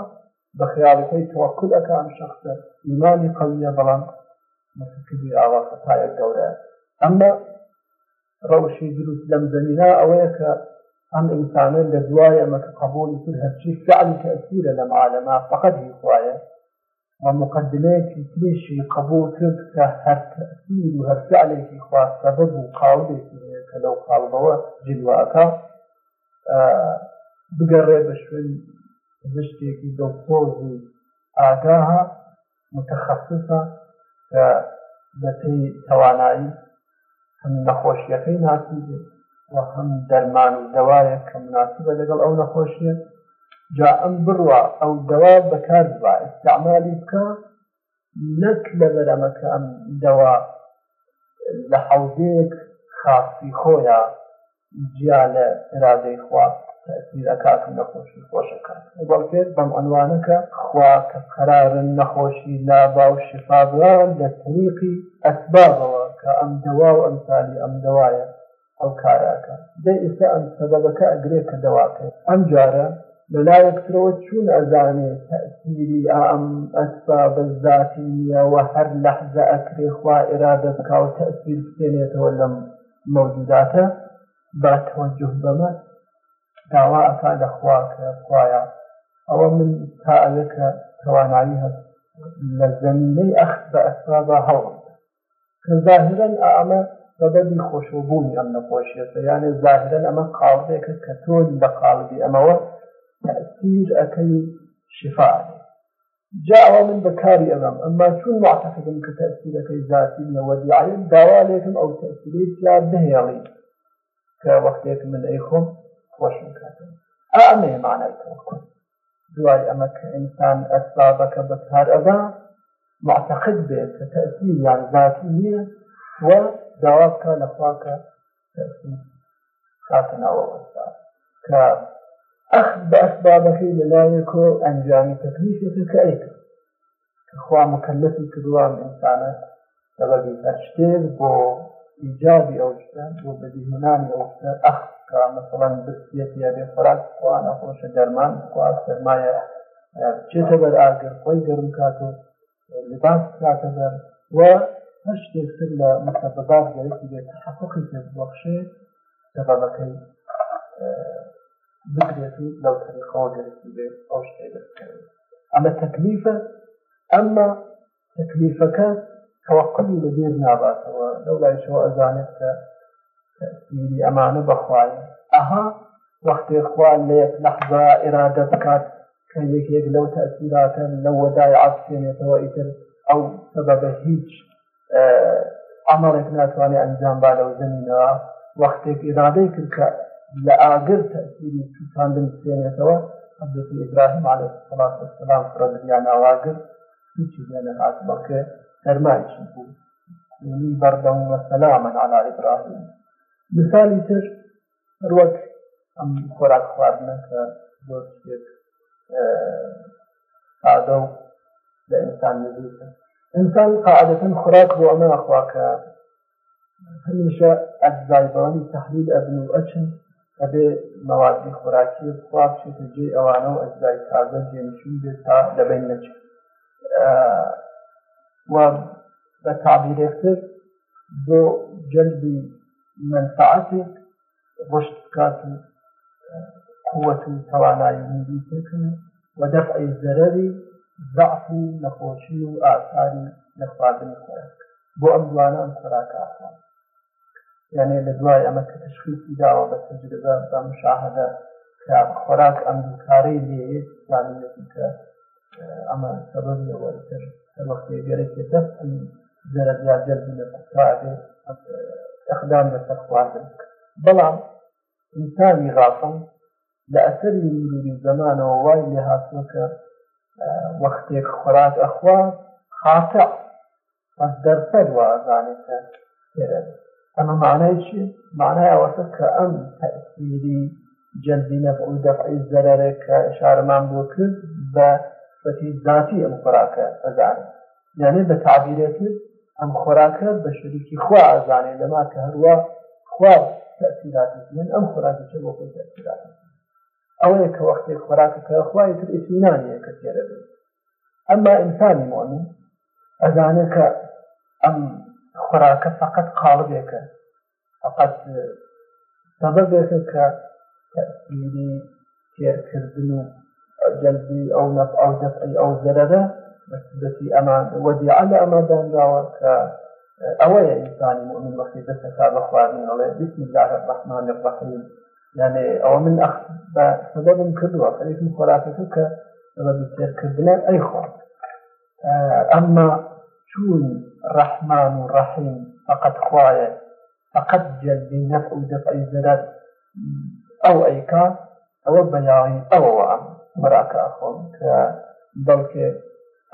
بە خیالەکەی تۆکل ئەەکان شخصە ایمانی قەویە بەڵام مسکردی ئاوا خەتایە گەورە ئەمە ڕەوشی دروست لەم زەمینا ئەوەیە کە ام انسان لە دوای ئەمەکە قبولی تر هەرچی فعلی تەسیرە لەم عالەما فقط هیخواە و مقدمەیەکی تریشی قبول کرد کە هەر تەسیر و هەر فعلێکی خوا سەبەب و قاڵبێکی کە لەو قاڵبەوە جلواکە بگەڕێ بە شوێن پزیشتێکی دڵپۆز و ئاگاها متخصصە کە توانایی هەم نەخۆشیەکەی ناسی و هەم دەرمان و دەوایە کە مناسبە لەگەڵ ئەو نەخۆشیە جا ئەم بڕوە ئەو دەوا بەکار بە ئستعمالی بکە نەک لە بەرەمەکە ئەم دەوا لە حوزەیەک خاصی خۆیە جیا لە ارادەی خواست تأثیرەکات نەخۆشی خۆشەکان بەڵکێت بەم ئەنوانەکە خوا کە قەرارن نەخۆشی لابا و شفابوان لە تریقی ئەسبابەوە کە ئەم دەوا و ئەمسالی ئەم دەوایە ئەو کاراکە دە ئێستا ئەم سەبەکە ئەگرێت کە دەواکە ئەم جارە لەلایەکترەوە چون ئەزانێت تەسیری ئەم ئەسبا بەزاتیەوە هەر لەحزە ئەکرێ خوا ئێرادە بکا و تەسیر بکێنێتەوە لەم مەوجوداتە با تەوەجه بەمە داوا ئەکا لەخوا کە خوایە ئەوە من تا ئەلەکە توانایی هەست لە زەمینەی ئەخ بە ئەسبابە هەوڵ کە ظاهرن ئەمە سەبەبی خۆشبوونی ئەم نەخۆشیێتە یانێ زاهرن ئەمە قاڵێکە کە تۆری بە قاڵبی ئەمەوە تەسیر ئەەکەی شفاعت جاوا من بەکاری ئەمەم ئەمما چون معتەقدم کە تەسیرەکەی ذاتی نەوەدیعایم داوا لێکم ئەو تەسیری یاد بهێڵی کە وەختێک من ئەی خۆم خۆشم کاتم ئەمێ مانای تۆکن دوای ئەمە کە ئینسان ئەسبابەکە بەکار ئەدا معتەقد بێت کە تەسیر یان ذاتی نییە و داوا بکە لە خواکە خاتنەوەوەستا کە ئەخ بە ئەسبابەکەی لەلایەک و ئەنجامی تەکلیفێکە کە ئەیکە خوا مکلفی کردوان ئینسانە سەبەبی هەر شتێک بۆ ایجابی ئەو شتە بۆ بەدیهێنانی ئەو شتە ئەخ کە مەسەڵەن بستێت یا بێ خۆراک خوا نەخۆشە دەرمان خوا سەرمایە چێتە بەر ئاگر خۆی گەرم کات و لباس کاتە بەر و هەر شتێکتر لە مەسەبەبات گەرەی بێت تحققی پێ ببەخشێ سەبەبەکەی بکرێت و لو طریقەوە گەرسی بێت ئەو شتێک بکەوێت اما تەکلیفە اما تەکلیفەکە توقلی لە دێر ناباتەوە لەو لایشەوە ئەزانێت کە تەسیری ئەمانە بەخوای ئەها وەختی خوان لە یەک لەحزا ئێرادە بکات کە لو لەو لو لەو وەدای عسێنێتەوە ئیتر ئەو سەبەبە هیچ ئەمەڵێک ناتوانێت ئەنجام بالە و زمینەوە وەختێک ئێرادەی کردکە لە ئاگر تەسیری توساندن سێنێتەوە حضرت إبراهيم عليه الصلاة والسلام فرد يعني أواقر هيك يعني عتبك سرماي يقول وني بردا وسلاما على إبراهيم مثالي تر روك أم خوراك خوارنا كدوشتك آدو لإنسان نزيسة ئینسان قاعدەتەن خوراک بۆ ئەمە ئەخواکە هەمیشە ئەزایبانی تحلیل ئەبن و ئەچن ئەبێ مەوادی خوراکی خوا بچێتە جێ اوانه و ئەزای تازە جێنشین بێت تا لەبین نەچێت بە تابیرێکتر بۆ جەلبی منفعاتێک ڕشت بکات و قووەت و تەوانایی میری تکن و دەفعی زەرەری ضعف و نەخۆشی و ئاساری لە خواردنی خۆراک بۆ ئەم جوانان خۆراک ئاسان یعنی لە دوای ئەمە کە تشخیصی داوە بە تەجربە بە مشاهدە کە خۆراک ئەم دووکارەی لێت زانیەتی کە ئەمە سەبەرەوەتر وەختی گەرەێت دەست زەرە یاجلبی لە کوێ ئەخدام لەسەر خواردن بەڵام ئینسانی غافڵ لە ئەسەری مروری زمانەوە وای لێ هاتوەکە وەختێک خۆراک ئەخوا خاتە بەس دەرسەر وازانێتە لێرە ئەمە معنای چی معنای ئەوەسە کە ئەم تەسیری جەلبی نەفع و دەفعی زەرەرە کە شارمان بۆ کرد بە بەتی ذاتی ئەم خۆراکە ئەزانێت یعنی بە تعبیرە کرد ئەم خۆراکە بە شەریکی خوا ئەزانێت لەما کە هەروە خوا تەسیراتی من ئەم خۆراکی چه بۆ خۆی تەسیراتی ئەوەیە کە وەختی خۆراکەکەخوای تر ئیسینانە کە تێرە بێت ئەمما ئینسانی مۆمن ئەزانێت کە ئەم خۆراکە فقط قاڵبێکە فقط سەبەبێکە کە تەسیری تێرکردن و جلبی ئەو نەف ئەو دەفعی ئەو زەرەدە بەسبەتی ئەمان وەدیع لە ئەمادانراوە کە ئەوەیە ئینسانی مؤمن وەختی دەستەکە بە خواردن ئەڵێ بسم الله الرحمن الرحیم يعني أو من أخ فسبب کردووە خەریکم خۆراکەکە کە ئەمە بیسەرکردنە ئەی خۆ ئەمما چون ڕەحمان و ڕەحیم فقط خوایە فقط جەلبی نەفع و دەفعی زەرەر ئەو ئەیکا ئەوە بەیاوی ئەوەوە ئەم مراکە خۆم کە بەڵکێ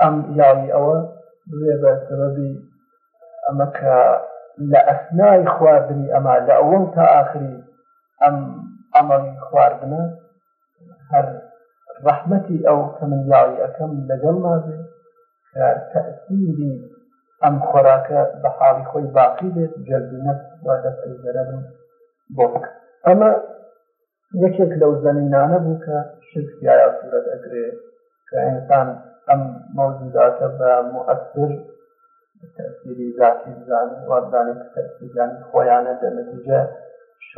ئەم یاوی ئەوە بێ بە سەبەبی ئەمە کە لە ئەسنای خواردنی ئەما لە ئەمەڵی خواردنە هەر ڕەحمەتی ئەو کە من یاوی ئەەکەم لەگەڵ نازێ کە تەسیری ئەم خۆراکە بە حاڵی خۆی باقی بێت جەبینەت وا دەستی زەرم بۆ ئەمە یەکێک لەو زەمینانە بوو کە شک یایا سوورەت ئەگرێ کە ئینسان ئەم مەوجوداتە بە مؤثر تەسیری ذاتی زان وادانی تەسیزانی خۆیانە دەنەتیجە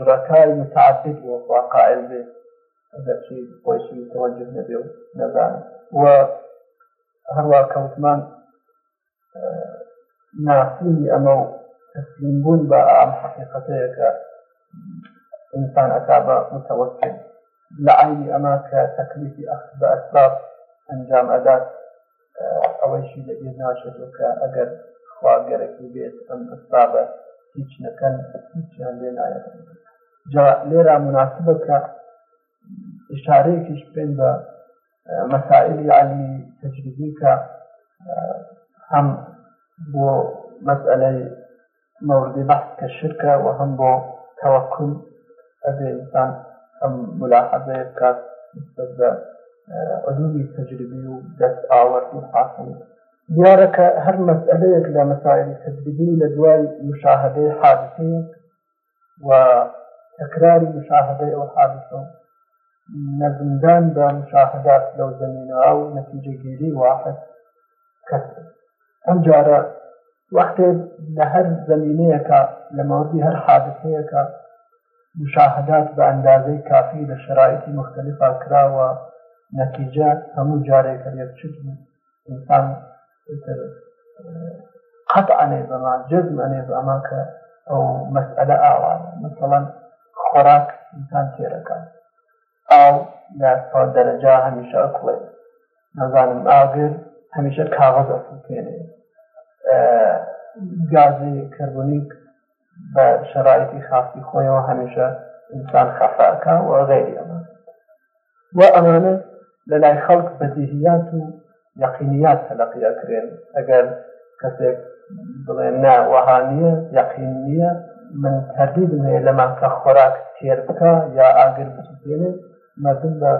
شركاء متعدد وواقع به هذا شيء كويس يتوجه نبيه و وهروا كوثمان اه، ناسيني أما تسلمون بأعام حقيقتك إنسان أتابع متوكل لعيني أما كتكليف أخذ بأسباب أنجام أداة أول شيء الذي ناشد لك أقد خواقرك البيت أم أسبابه هيك نكن هيك عندنا يا جا لێرا مناسبە کە شارێکیش پێین اه، علمي تجريبيك اه، هم بو مسألة مورد بحث كالشركة وهم بو توكل أبي إنسان هم ملاحظة تەوەکل اه، ئەبێ تجريبي ودس آور بکات ديارك هر مسألة لمسائل تجريبي لدول مشاهدة حادثين و تكرار مشاهدة أو حادثة نزمدان بمشاهدات لو زمينة أو نتيجة جيري واحد كسر أم جارة وقت لهر زمينيك لموردي هر حادثيك مشاهدات بأندازة كافية لشرائط مختلفة كرا ونتيجة همو جاريك يكشف إنسان قطعا بما جزم أنه بأماك أو مسألة أعوان مثلا خۆراک ئینسان تێرەکان ئاو لەسپا دەرەجا هەمیشە کوڵێ نەزانم ئاگر هەمیشە کاغەز ئەسوتێنێ گازی کربونیک بە شرایطی خاصی خۆیەوە هەمیشە ئینسان خەفاکە و غێری ئەمە و ئەمانە لە لای خەڵک بەدیهیات و یەقینیات تەلەقیەکرێن ئەگەر کەسێک بڵێن ناوەهانیە یەقین نییە من تردید هەیە لەمان کە خۆراک تێر بکە یا ئاگر بێنێ مردم لە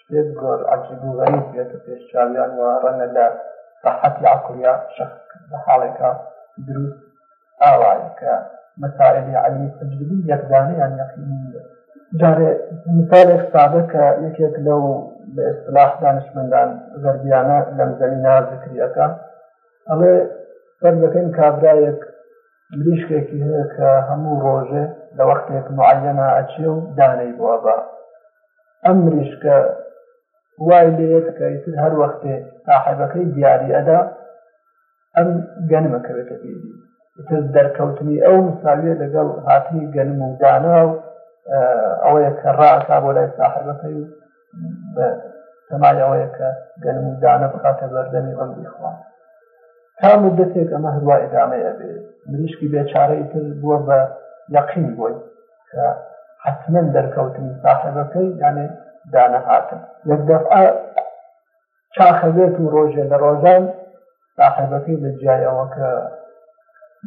شتێک زۆر عجیب و غەریب بێتە پێشچاویان و ڕەنە لە صحت العقلية شخص بحالك دروس ئاوایە کە مەسائللی علی تجربی یەکدانیان یقینیە جارێ مثالێک سادە کە یەکێک لەو بە ئصلاح دانشمندان غەربیانە لەم زەوینا ذکریەکە ئەڵێ سەر دەکەین کابراایەک ملیشکێکی هەیە کە هەموو ڕۆژێ لە وەختێک معەنە ئەچێ و دانەی بووە بە ئەم مریشکە وای لێت کە ئیتر هەر وەختێ تاحیبەکەی دیاری ئەدا ئەم گەنمەکەوێتە بێدی تر دەرکەوتنی ئەو مساویە لەگەڵ هاتنی گەنم و دانا و ئەوەیە کە ڕاکا بۆ لای ساحبەکەی و بە تەمای ئەوەیە کە گەنم و دانە بخاتە بەردەمی ئەم بیخواند تا مدەتێک ئەمە هەروە ئدامەیە بێ مریشکی بێچارەیتر بووە بە یەقین بووی کە حتمەن دەرکەوتن ساحەبەکەی یانێ دانە هاتن یەک دەفعە چاخەبێت و ڕۆژێ لە ڕۆژان ساحەبەکەی لە جیایەوە کە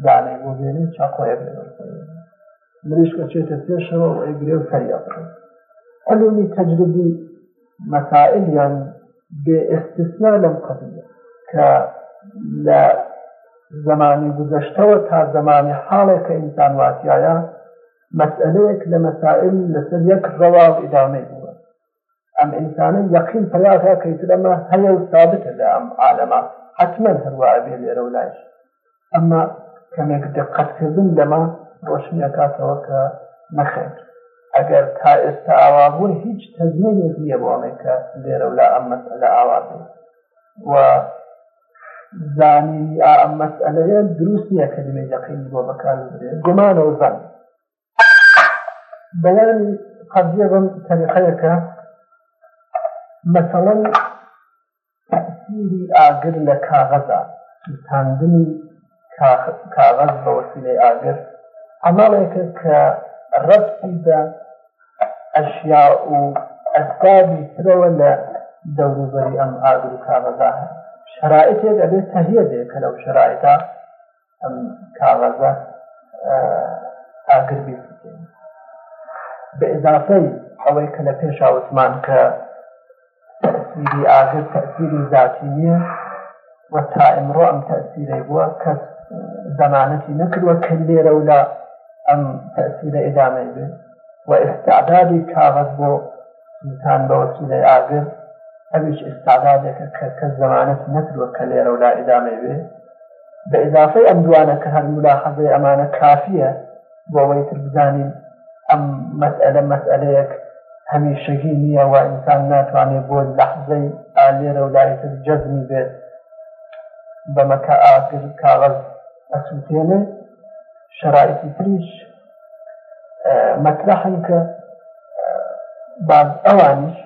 دانێ بۆ بێنی چاقۆیە بێ مریشکە چێتە پێشەوە و ئەیگرێ و فەریەکەن علومی تەجربی مەسائل یان بێ ئستثنا لەم قەبیە کە لە زمانی گذشتەوە تا زمانی حاڵێکە ئینسانواتایە مەسئلەیەک لە مەسائل لەسەر یەک ڕەواو ئیدامەی بووە ئەم ئینسانە یەقین پەیاکە کەیترەمە هەیە و ثابتە لە ئەم عالەما حتمما هەروەبێ لێرە و لایش ئەمە کەمێک دقەتکردن لەما ڕۆشنیەکاتەوە کە نەخێت ئەگەر تا ئێستا ئاوابوون هیچ تەزمێنێک نییە بۆمێکە لێرە و لە ئەم مەسئلە ئاوا بێت و زانی یا ئەم مەسئلەیە دروست نییە کەلمە یەقین بۆ بەکار برێ گومانەوە زان بەیانی قەبزیە بەم تەریقەیەکە مەسەڵەن تەسیری ئاگر لە کاغەزە تاندنی کاغەز بە وەسیلەی ئاگر ئەماڵێکە کە ڕەتی بە ئەشیا و ئەسبابی ترەوە لە دەوروبەری ئەم ئاگر و کاغەزە هەیە شرائطێک ئەبێت تهیە دێ کە لەو شرائتا ئەم کاغەزە ئاگربی بە ئضافەی ئەوەی کە لە پێشاوتمان کە تەسیری ئاگر تەسیری ذاتی نییە و تا ئەمڕۆ ئەم تەسیری بووە کەس زەمانەتی نکردوە کە لێرە و لە ئەم تەسیرە ئدامەی بێت و ئستعدادی کاغەز بۆ انسان بەوەسیلەی ئاگر ئەویش ئێستادادێکە کە کەس زمانت نەکردوە کە لێرە و لا ئدامێ بێ بە ئضافەی ئەم دوانە کە هەر ملا حەزی ئەمانە کافیە بۆەوەی تر بزانین ئەم مەسئلە مەسئلەیەک هەمیشەگی نییە و ئینسان ناتوانێت بۆ لەحزەی ئالێرە و لایتر جەزمی بێت بەمەکە ئاگر کاغەز ئەسووتێنێ شرایطی تریش مەترحن کە باز ئەوانش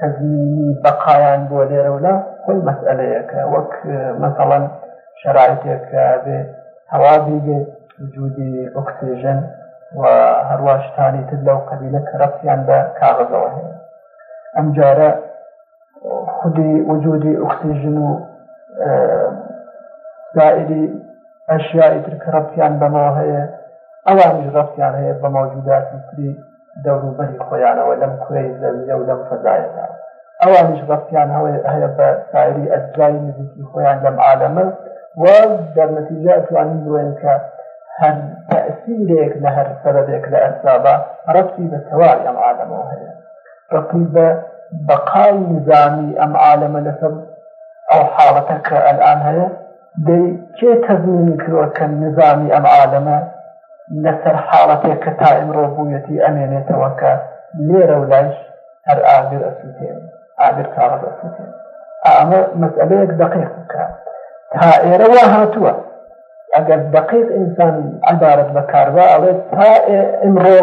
خزینی بەقایان بۆ لێرەوەلا خۆی مەسئلەیەەکە وەک مەسەڵەن شرایطێکە بێ هەوا بیگێ وجودی ئۆکسیژن و هەرواشتانی تر لەو قەبیلە کەرەپیان بە کاغزەوە هەیە ئەم جارە خودی وجودی ئۆکسیژن و زائری ئەشیای تر کەڕەپیان بەمەوە هەیە ئەوان ژڕەپیان هەیە بە مەوجوداتی تری دەوروبەری خۆیانەوە لەم کوی زەویە و لەم فەزایەدا ئەوانش ڕەفتیان هەوێ هەیە بە سایری ئەجلای نزیکی خۆیان لەم عالەمە و دەرنەتیجا ئەتوانین بڵێن کە هەر تەسیرێک لە هەر سەرەبێک لە ئەسابا ڕەتی بە تەواوی ئەم عالەمەوە هەیە ڕقی بە بەقای نظامی ئەم عالەمە لەسەر ئەو حاڵەتە کە ئەلان هەیە دەی کێ تەزمینی کردوە کە نظامی ئەم عالەمە لەسەر حاڵەتێک کە تا ئەمڕۆ بوویەتی ئەمێنێتەوە کە لێرە و لایش هەر ئاگر ئەسووتێن ئاگر کاڵەت ئەسووتێن ئەمە مەسئلەیەک دقیق بکە تا ئێرە وا هاتووە ئەگەر دقیق ئینسان عدارەت بە کاروا ئەڵێ تا ئمڕۆ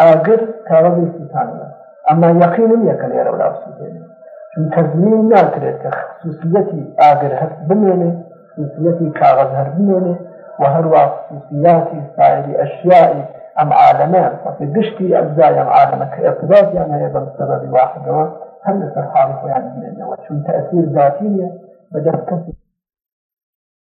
ئاگر کاڵەی سوتانە ئەما یەقینم یەکە لێرە ولا سووتێن چون تەزمین ناکرێت کە خصوصیەتی ئاگر هەست بمێنێ خصوصیەتی کاغەز هەر بمێنێ وهل في سياسة سائر أشياء أم عالمين وفي قشتي أجزاء أم يعني عالم كإقباط يعني أيضا بسبب واحد هل نصر يعني من أنه تأثير ذاتي بدأت كثير